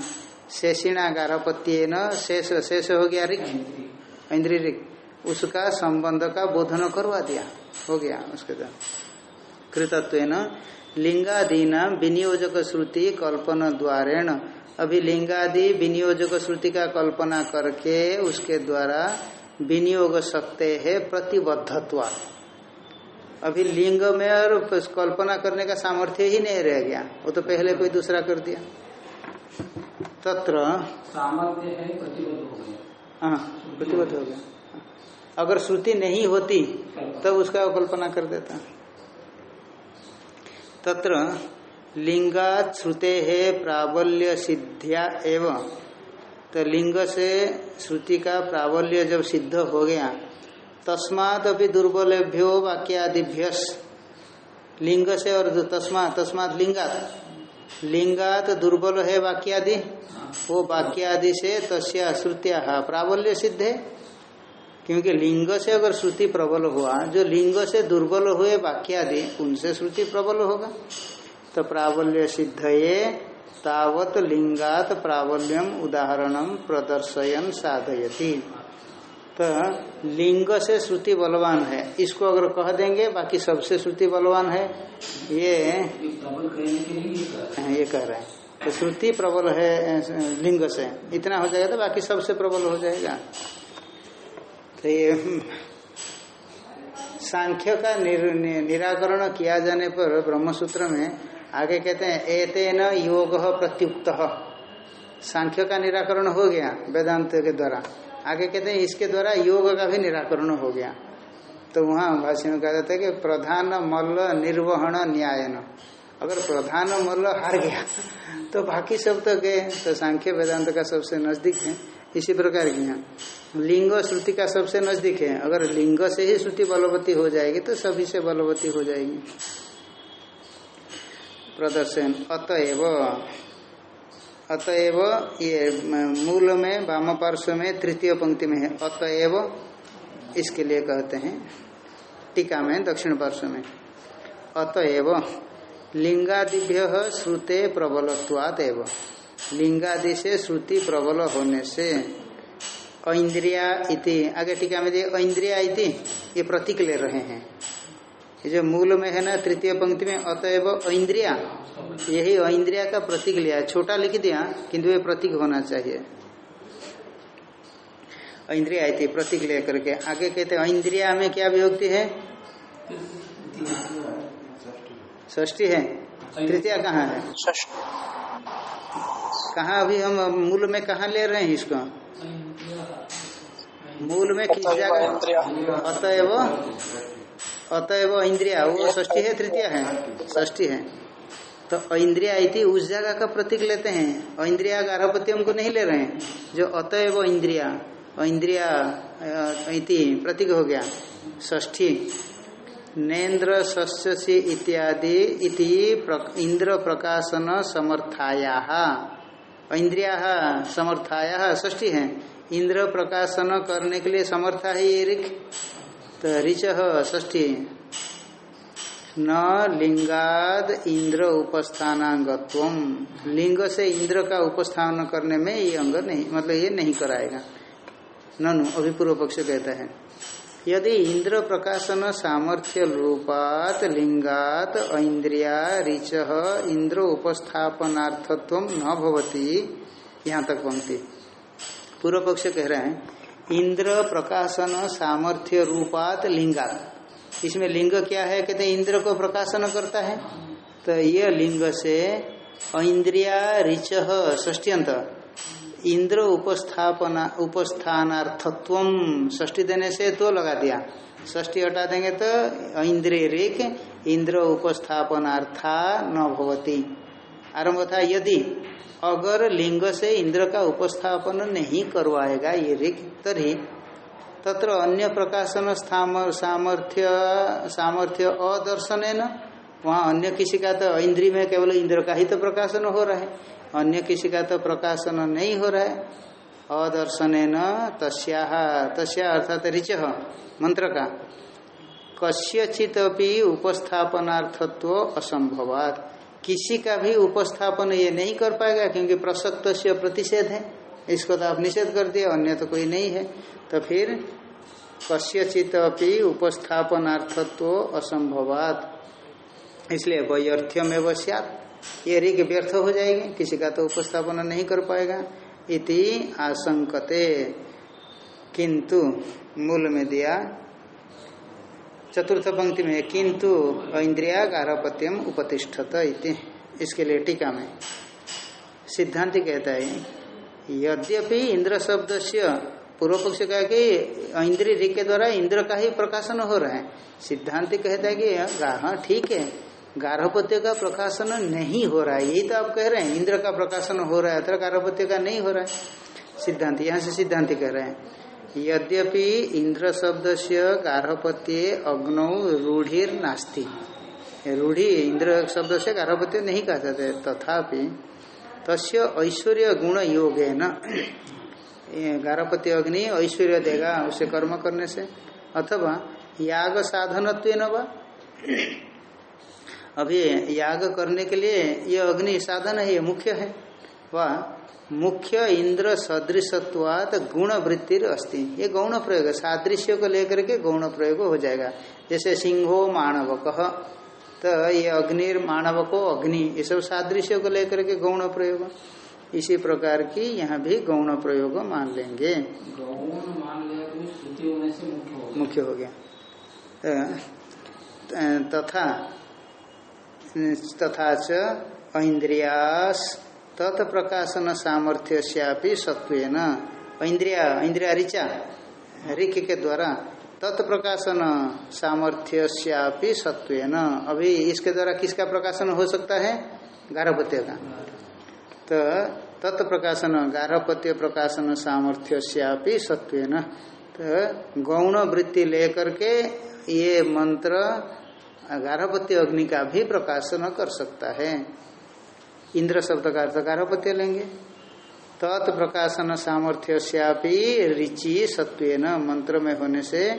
शेषिणा गारपत्य शेष शेष हो गया ऋग इंद्रिय ऋग उसका संबंध का बोधन करवा दिया, हो गया उसके द्वारा। कृतत्व लिंगादीना विनियोजक श्रुति कल्पना द्वारेण अभी लिंगादि विनियोजक श्रुति का कल्पना करके उसके द्वारा विनियोग सकते है प्रतिबद्धत्वा। अभी लिंग में और कल्पना करने का सामर्थ्य ही नहीं रह गया। वो तो पहले कोई दूसरा कर दिया। तत्र सामर्थ्य है प्रतिबद्ध हो गया। हाँ प्रतिबद्ध हो गया। अगर श्रुति नहीं होती तब उसका कल्पना कर देता। तत्र लिंगात श्रुते है प्राबल्य सिद्धिया एवं। तो लिंग से श्रुति का प्राबल्य जब सिद्ध हो गया, तस्मात अभी दुर्बलेभ्यो वाक्यादिभ्य लिंग से और तस्मात तस्मात लिंगात। लिंगात दुर्बल है वाक्यादि, वो वाक्यादि से तस्या श्रुतिया प्राबल्य सिद्ध है। क्योंकि लिंग से अगर श्रुति प्रबल हुआ, जो लिंग से दुर्बल हुए वाक्यादि, उनसे श्रुति प्रबल होगा। तो प्राबल्य सिद्ध ये तावत लिंगात प्राबल्यम उदाहरणम प्रदर्शयन साधयती। तो लिंग से श्रुति बलवान है। इसको अगर कह देंगे बाकी सबसे श्रुति बलवान है। ये ये कह रहे हैं। तो श्रुति प्रबल है लिंग से। इतना हो जाएगा तो बाकी सबसे प्रबल हो जाएगा। तो ये सांख्य का निर, निराकरण किया जाने पर ब्रह्मसूत्र में आगे कहते हैं, एतेन योग प्रत्युक्त। सांख्य का निराकरण हो गया वेदांत के द्वारा। आगे कहते हैं, इसके द्वारा योग का भी निराकरण हो गया। तो वहाँ भाष्य में कहा जाता है कि प्रधान मल्ल निर्वहन न्यायन। अगर प्रधान मल्ल हार गया तो बाकी सब तो गए। तो सांख्य वेदांत का सबसे नज़दीक है, इसी प्रकार की यहाँ। लिंग श्रुति का सबसे नज़दीक है। अगर लिंग से ही श्रुति बलवती हो जाएगी तो सभी से बलवती हो जाएगी। प्रदर्शन। अतएव अतएव ये मूल में, वाम पार्श्व में, तृतीय पंक्ति में है। अतएव इसके लिए कहते हैं, टीका में, दक्षिण पार्श्व में। अतएव लिंगादिभ्य श्रुते प्रबलत्वात लिंगादि से श्रुति प्रबल होने से इति, आगे टीका में दिए इति, ये प्रतीक ले रहे हैं। ये जो मूल में है ना, तृतीय पंक्ति में, अतएव ऐन्द्रिया यही ऐन्द्रिया का प्रतीक लिया छोटा लिख दिया, किंतु ये प्रतीक होना चाहिए। ऐन्द्रिया इति प्रतीक ले करके। आगे कहते ऐन्द्रिया में क्या विभक्ति है? ष्ठी है। तृतीया कहाँ है? कहा अभी हम मूल में कहा ले रहे हैं इसको? मूल में किस जगह? अतएव अतएव इंद्रिया, वो ष्ठी है, तृतीय है? ष्ठी है। तो इंद्रिया इति उस जगह का प्रतीक लेते हैं। इंद्रिया गारहपति हमको नहीं ले रहे हैं। जो अतएव इंद्रिया इंद्रिया इति प्रतीक हो गया। ष्ठी नेन्द्र शस्यसी इत्यादि इति इंद्र प्रकाशन समर्थाया। इंद्रिया समर्थाया ष्ठी है। इंद्र प्रकाशन करने के लिए समर्था है ये ऋख। तो ऋच ष्ठी न लिंगाद इंद्र उपस्थानांगत्व। लिंग से इंद्र का उपस्थान करने में ये अंग नहीं मतलब ये नहीं कराएगा। ननु अभी पूर्व पक्ष कहता है। यदि इंद्र प्रकाशन सामर्थ्य रूपात लिंगात ऐन्द्रिया ऋच इंद्र उपस्थापनार्थत्व न भवती, यहाँ तक पंक्ति। पूर्व पक्ष कह रहे हैं इंद्र प्रकाशन सामर्थ्य रूपात लिंगात इसमें लिंग क्या है? कहते इंद्र को प्रकाशन करता है। तो ये लिंग से ऐन्द्रिया ऋच ष्टियंत इंद्र उपस्थापना, उपस्थानार्थत्व ष्टी देने से तो लगा दिया। ष्टी हटा देंगे तो इंद्रिय रेख इंद्र उपस्थापनार्था न भवती। आरंभ था यदि अगर लिंग से इंद्र का उपस्थापन नहीं करवाएगा ये ऋख तरी तत्र अन्य प्रकाशन सामर्थ्य सामर्थ्य अदर्शन है न वहाँ अन्य किसी का तो इंद्री में केवल इंद्र का ही तो प्रकाशन हो रहा है अन्य किसी का तो प्रकाशन नहीं हो रहा है अदर्शन न तस्या तस्या अर्थात ऋच मंत्र का कस्यचित उपस्थापनार्थत्व असंभवात किसी का भी उपस्थापन ये नहीं कर पाएगा क्योंकि प्रसक्त से प्रतिषेध है। इसको तो आप निषेध कर दिए अन्य तो कोई नहीं है। तो फिर कस्यचित उपस्थापनार्थत्व असंभवात। इसलिए वैर्थ्यम एवं ये ऋग व्यर्थ हो जाएगी, किसी का तो उपस्थापन नहीं कर पाएगा। इति आशंकते। किंतु मूल में दिया चतुर्थ पंक्ति में, किंतु इंद्रिया गारहपत्यम उपतिष्ठत इति। इसके लिए टीका में सिद्धांत कहता है, यद्यपि इंद्र शब्द से पूर्व पक्ष कहा कि इंद्रिय ऋग के द्वारा इंद्र का ही प्रकाशन हो रहा है, सिद्धांत कहता है कि हाँ ठीक है, गार्हपत्य का प्रकाशन नहीं हो रहा है। यही तो आप कह रहे हैं, इंद्र का प्रकाशन हो रहा है अथवा गार्हपत्य का नहीं हो रहा है। सिद्धांत, यहाँ से सिद्धांत कह रहे हैं यद्यपि इंद्र शब्द से गार्भपत्य अग्नौ रूढ़िर नास्ति रूढ़ी इंद्र शब्द से गार्भपत्य नहीं कहा जाता तथापि तस्य ऐश्वर्य गुण योग है न गार्भपत्य अग्नि ऐश्वर्य देगा उसे कर्म करने से, अथवा याग साधन न अभी याग करने के लिए ये अग्नि साधन है, ये मुख्य है वह मुख्य इंद्र सदृशत्वात गुण वृत्ति अस्ति। ये गौण प्रयोग सादृश्य को लेकर के गौण प्रयोग हो जाएगा। जैसे सिंहो मानव कह तो ये अग्निर मानव को अग्नि ये सब सादृश्य को लेकर के गौण प्रयोग इसी प्रकार की यहाँ भी गौण प्रयोग मान लेंगे। गौण मान लिया तो मुख्य हो गया। हो गया। तथा तथा च ऐन्द्रियास तत्प्रकाशन सामर्थ्य श्यापी सत्व इंद्रिया इंद्रिया ऋचा ऋख के द्वारा तत्प्रकाशन सामर्थ्य श्यापी सत्व अभी इसके द्वारा किसका प्रकाशन हो सकता है? गारहपत्य का। तो तत्प्रकाशन, गारहपत्य प्रकाशन सामर्थ्य श्यापी सत्व तो गौण वृत्ति लेकर के ये मंत्र गारहपत्य अग्नि का भी प्रकाशन कर सकता है। इंद्र शब्द का अर्थ गारहपत्य लेंगे। तत् प्रकाशन सामर्थ्य श्यापी रिचि सत्व मंत्र में होने से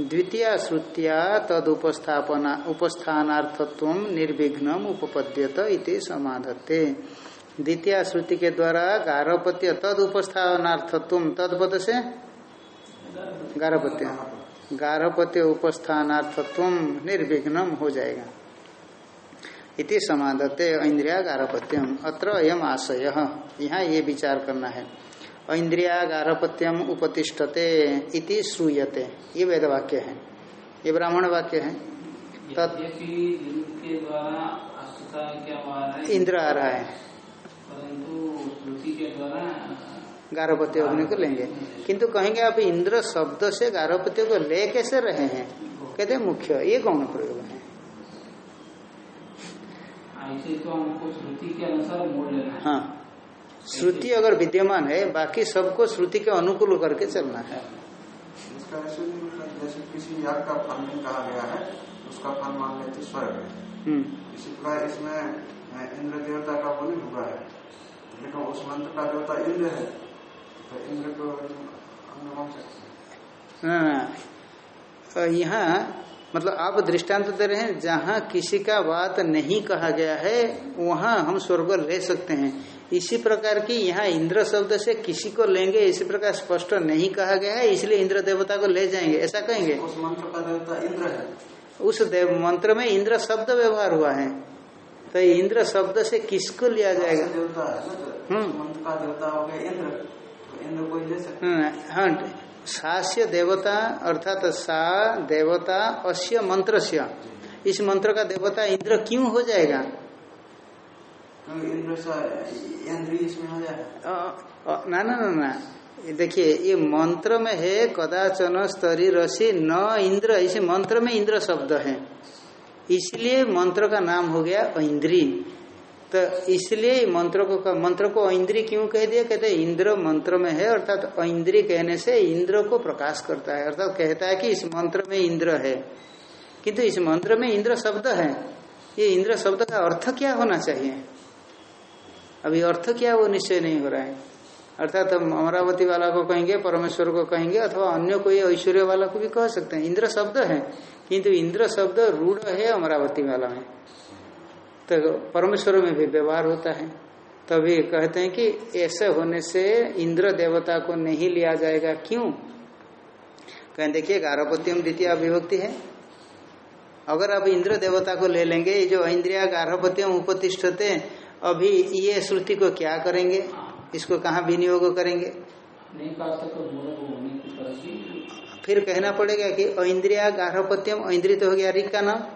द्वितीय श्रुतिया तद उपस्थापना उपस्थानार्थत्व निर्विघ्न उपपद्यत इति समाधत्ते। द्वितीय श्रुति के द्वारा गारहपत्य तद उपस्थानार्थत्व तद से गारहपत्य। गारहपत्य उपस्थानार्थत्व निर्विघ्न हो जाएगा। इति समाधते इंद्रिया गारहपत्यम अत्र अयम आशय। यहाँ ये विचार करना है। इंद्रिया गारहपत्यम उपतिष्ठते इति श्रूयते। ये वेद वाक्य है। ये ब्राह्मण वाक्य है? इंद्र आ रहा है। गारहपत्य अग्नि को लेंगे। किंतु कहेंगे आप इंद्र शब्द से गारहपत्य को ले कैसे रहे हैं। कहते हैं मुख्य। ये गौण प्रयोग है। ऐसे तो हमको श्रुति के अनुसार मोड़ लेना हाँ। श्रुति अगर विद्यमान है बाकी सबको श्रुति के अनुकूल करके चलना है। इसका ऐसे नहीं जैसे किसी याग का फल नहीं कहा गया है उसका फल मान लेते स्वर्ग है। हम्म। इसी प्रकार इसमें इंद्र देवता का वो नहीं हुआ है। लेकिन उस मंत्र का देवता इंद्र है। तो इंद्र को हम सकते हाँ, तो यहाँ मतलब आप दृष्टांत दे रहे हैं जहाँ किसी का बात नहीं कहा गया है वहाँ हम स्वर्ग ले सकते हैं। इसी प्रकार की यहाँ इंद्र शब्द से किसी को लेंगे इसी प्रकार स्पष्ट नहीं कहा गया है इसलिए इंद्र देवता को ले जाएँगे। ऐसा कहेंगे? उस मंत्र का देवता इंद्र है। उस देव मंत्र में इंद्र शब्द व्यवहार हुआ है। तो इंद्र शब्द से किसको लिया जाएगा? देवता है ना हम्म। मंत्र का देवता हो गया इंद्र तो इंद्र को ले सकते हाँ, हाँ सास्य देवता अर्थात सा देवता अस्य मंत्र इस मंत्र का देवता इंद्र क्यों हो जाएगा? इंद्र सा इंद्री इसमें आ जाए ना ना ना ना। देखिए ये मंत्र में है कदाचन स्तरी रसी न इंद्र। इसे मंत्र में इंद्र शब्द है। इसलिए मंत्र का नाम हो गया ऐन्द्री तो इसलिए मंत्र को मंत्र को ऐन्द्री क्यों कह दिया? कहते इंद्र मंत्र में है, अर्थात ऐन्द्री कहने से इंद्र को प्रकाश करता है। अर्थात कहता है कि इस मंत्र में इंद्र है। किंतु इस मंत्र में इंद्र शब्द है। ये इंद्र शब्द का अर्थ क्या होना चाहिए? अभी अर्थ क्या वो निश्चय नहीं हो रहा है। अर्थात हम अमरावती वाला को कहेंगे, परमेश्वर को कहेंगे, अथवा अन्य कोई ऐश्वर्य वाला को भी कह सकते हैं। इंद्र शब्द है, किंतु इंद्र शब्द रूढ़ है अमरावती वाला में। तो परमेश्वर में भी व्यवहार होता है। तभी कहते हैं कि ऐसे होने से इंद्र देवता को नहीं लिया जाएगा। क्यों? कहें देखिए गारहपत्यम द्वितीय विभक्ति है। अगर आप इंद्र देवता को ले लेंगे ये जो इंद्रिया गार्भपत्यम उपतिष्ठते अभी ये श्रुति को क्या करेंगे? इसको कहाँ विनियोग करेंगे? नहीं तो फिर कहना पड़ेगा कि इंद्रिया गार्भपत्यम ऐन्द्रिय तो हो गया। ऋक का नाम?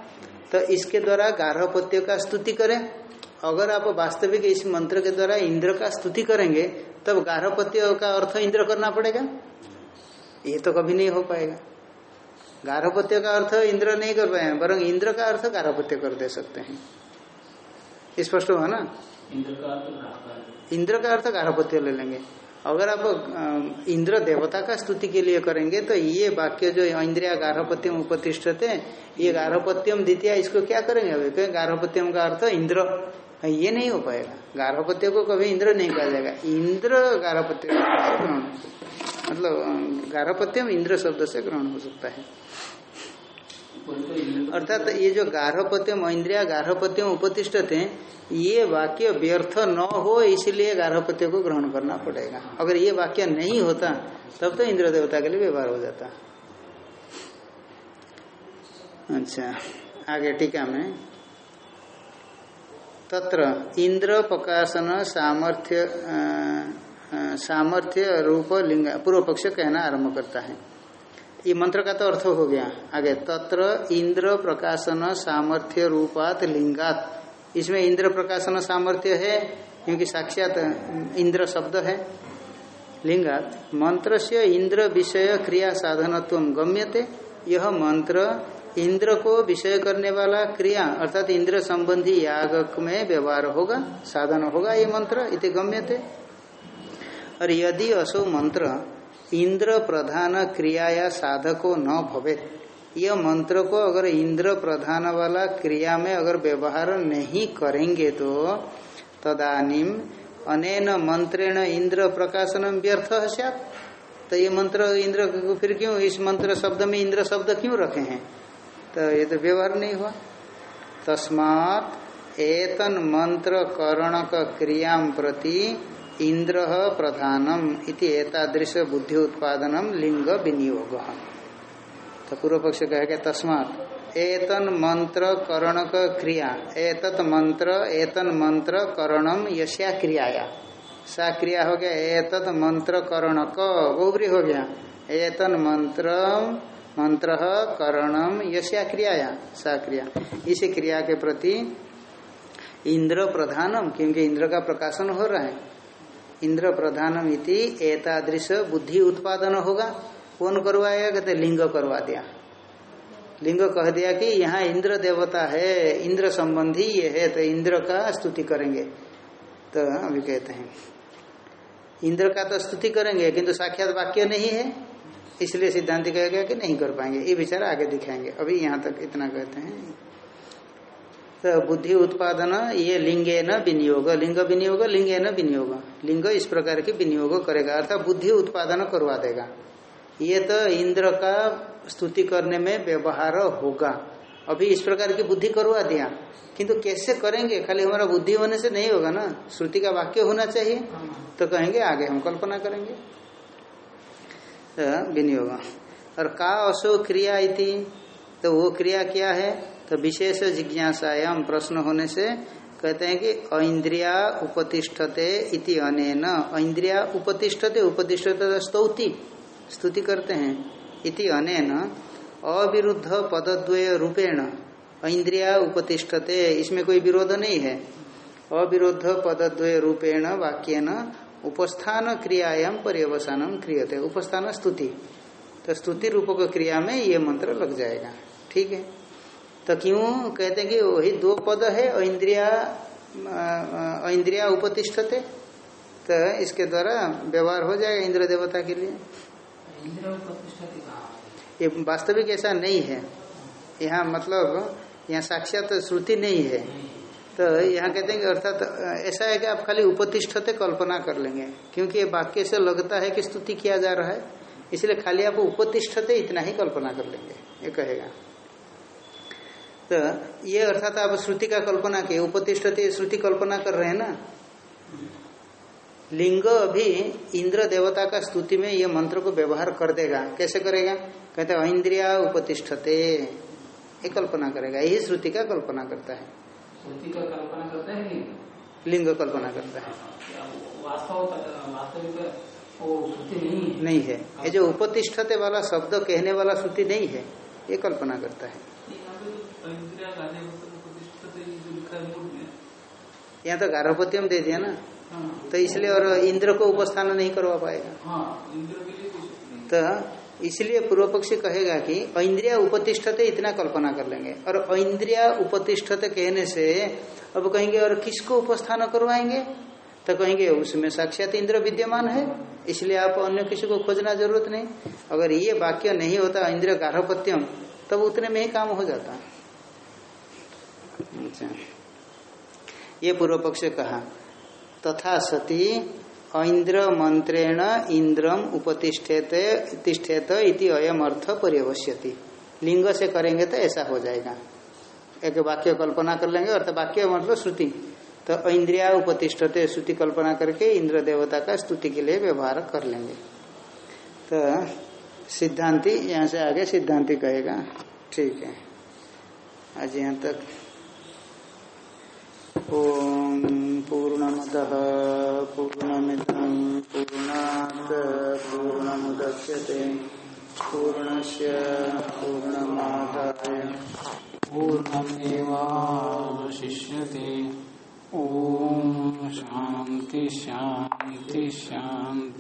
तो इसके द्वारा गार्भपत्य का स्तुति करें अगर आप वास्तविक इस मंत्र के द्वारा इंद्र का स्तुति करेंगे तब गार्भपत्य का अर्थ इंद्र करना पड़ेगा ये तो कभी नहीं हो पाएगा गार्भपत्य का अर्थ इंद्र नहीं कर पाए बरं इंद्र का अर्थ गार्भपत्य कर दे सकते हैं स्पष्ट हुआ ना इंद्र का अर्थ घाटा है इंद्र का अर्थ गार्भपत्य ले लेंगे अगर आप इंद्र देवता का स्तुति के लिए करेंगे तो ये वाक्य जो इंद्रिया गार्भपत्यम उपतिष्ठते ये गार्भपत्यम द्वितीय इसको क्या करेंगे अभी कहें गार्भपत्यम का अर्थ इंद्र ये नहीं हो पाएगा गार्भपत्य को कभी इंद्र नहीं कहा जाएगा इंद्र गार्भपत्य ग्रहण मतलब गार्भपत्यम इंद्र शब्द से ग्रहण हो सकता है अर्थात ये जो गार्भपत्यम इंद्रिया गार्भपत्यम उपतिष्ठते, ये वाक्य व्यर्थ न हो, इसलिए गार्भपत्य को ग्रहण करना पड़ेगा। अगर ये वाक्य नहीं होता, तब तो इंद्र देवता के लिए व्यवहार हो जाता। अच्छा आगे टीका में। तत्र इंद्र प्रकाशन सामर्थ्य सामर्थ्य रूप लिंग, पूर्व पक्ष कहना आरंभ करता है। ये मंत्र का तो अर्थ हो गया। आगे, तत्र इंद्र प्रकाशन सामर्थ्य रूपात लिंगात। इसमें इंद्र प्रकाशन सामर्थ्य है, क्योंकि साक्षात इंद्र शब्द है। लिंगात मंत्र से इंद्र विषय क्रिया साधनत्व गम्यते। यह मंत्र इंद्र को विषय करने वाला क्रिया, अर्थात इंद्र संबंधी याग में व्यवहार होगा, साधन होगा, ये मंत्र इति गम्यते। और यदि असो मंत्र इंद्र प्रधान क्रिया या साधको न भवे। यह मंत्र को अगर इंद्र प्रधान वाला क्रिया में अगर व्यवहार नहीं करेंगे तो तदानीम अनेन मंत्रेण इंद्र प्रकाशन व्यर्थ है तो ये मंत्र इंद्र फिर क्यों, इस मंत्र शब्द में इंद्र शब्द क्यों रखे हैं? तो ये तो व्यवहार नहीं हुआ। तस्मात एतन मंत्र करणक क्रिया प्रति इंद्र प्रधानम इति एतादृश बुद्धि उत्पादनम लिंग विनियोग। तो पूर्व पक्ष कहेगा, तस्मात एतन मंत्र करणक क्रिया, एतत मंत्र, एतन मंत्र करणम यश्या क्रियाया। सा क्रिया हो गया, एतत मंत्र करणक गोबरी हो गया। एतन मंत्र मंत्र करणम यश्या क्रियाया, सा क्रिया। इस क्रिया के प्रति इंद्र प्रधानम, क्योंकि इंद्र का प्रकाशन हो रहा है। इंद्र प्रधानम इति एतादृश बुद्धि उत्पादन होगा। कौन करवाएगा? कहते लिंग करवा दिया। लिंग कह दिया कि यहाँ इंद्र देवता है, इंद्र संबंधी ये है तो इंद्र का स्तुति करेंगे। तो अभी कहते हैं। इंद्र का तो स्तुति करेंगे, किंतु साक्षात वाक्य नहीं है। इसलिए सिद्धांत कहेगा कि नहीं कर पाएँगे। ये विचार आगे दिखाएँगे। अभी यहाँ तक इतना कहते हैं। तो बुद्धि उत्पादन, ये लिंगे न विनियोग। लिंग विनियोग, लिंगे न विनियोग। लिंग इस प्रकार की विनियोग करेगा। अर्थात बुद्धि उत्पादन करवा देगा। ये तो इंद्र का स्तुति करने में व्यवहार होगा। अभी इस प्रकार की बुद्धि करवा दिया। किंतु कैसे करेंगे? खाली हमारा बुद्धि होने से नहीं होगा ना? श्रुति का वाक्य होना चाहिए। तो कहेंगे, आगे हम कल्पना करेंगे। तो विनियोग। और का असो क्रिया इति? तो वो क्रिया क्या है? तो विशेष जिज्ञासायाम प्रश्न होने से कहते हैं कि ऐन्द्रिया उपतिष्ठते इति अनेन। ऐन्द्रिया उपतिष्ठते उपतिष्ठते स्तौति, स्तुति करते हैं, इति अनेन। अविरुद्ध पदद्वय रूपेण ऐन्द्रिया उपतिष्ठते, इसमें कोई विरोध नहीं है। अविरुद्ध पदद्वय रूपेण वाक्यन उपस्थान क्रियायाम पर्यवसानम क्रियते, उपस्थान स्तुति। तो स्तुति रूपक क्रिया में ये मंत्र लग जाएगा। ठीक है? तो क्यों कहते हैं कि वही दो पद है इंद्रिया इंद्रिया उपतिष्ठते तो इसके द्वारा व्यवहार हो जाएगा इंद्र देवता के लिए। ये वास्तविक ऐसा नहीं है। यहाँ मतलब यहाँ साक्षात श्रुति नहीं है। तो यहाँ कहते हैं कि अर्थात ऐसा है कि आप खाली उपतिष्ठते कल्पना कर लेंगे क्योंकि ये वाक्य से लगता है कि स्तुति किया जा रहा है। इसलिए खाली आप उपतिष्ठते इतना ही कल्पना कर लेंगे ये कहेगा। तो ये अर्थात आप श्रुति का कल्पना किए उपतिष्ठते श्रुति कल्पना कर रहे हैं ना? लिंग अभी इंद्र देवता का स्तुति में ये मंत्र को व्यवहार कर देगा। कैसे करेगा? कहते हैं इंद्रिया उपतिष्ठते। ये कल्पना करेगा। यही श्रुति का कल्पना करता है। श्रुति का कल्पना करता है लिंग कल्पना करता है। है? नहीं है। ये जो उपतिष्ठते वाला शब्द कहने वाला श्रुति नहीं है ये कल्पना करता है। यहाँ तो गार्भपत्यम दे दिया ना। तो इसलिए और इंद्र को उपस्थान नहीं करवा पाएगा। तो इसलिए पूर्व पक्षी कहेगा कि ऐन्द्रिया उपतिष्ठते इतना कल्पना कर लेंगे। और ऐन्द्रिया उपतिष्ठते कहने से अब कहेंगे और किसको उपस्थान करवाएँगे? तो कहेंगे उसमें साक्षात इंद्र विद्यमान है इसलिए आप अन्य किसी को खोजना ज़रूरत नहीं। अगर ये वाक्य नहीं होता इंद्र गार्भपत्यम तब उतने में ही काम हो जाता। ये पूर्व पक्ष कहा। तथा सती ऐन्द्र मंत्रेण इंद्रम उपतिष्ठेत, तिष्ठेत इति अयम अर्थ पर्यवश्यति। लिंग से करेंगे तो ऐसा हो जाएगा। एक वाक्य कल्पना कर लेंगे अर्थ वाक्य मतलब श्रुति। तो इंद्रिया उपतिष्ठते श्रुति कल्पना करके इंद्र देवता का स्तुति के लिए व्यवहार कर लेंगे। तो सिद्धांति, यहाँ से आगे सिद्धांति कहेगा। ठीक है। आज यहाँ तक ओम पूर्णमद पूर्णमिदम पूर्णात पूर्णमुदच्यते पूर्णस्य पूर्णमादाय। पूर्णमेवावशिष्यते। ॐ शान्ति शान्ति शान्ति।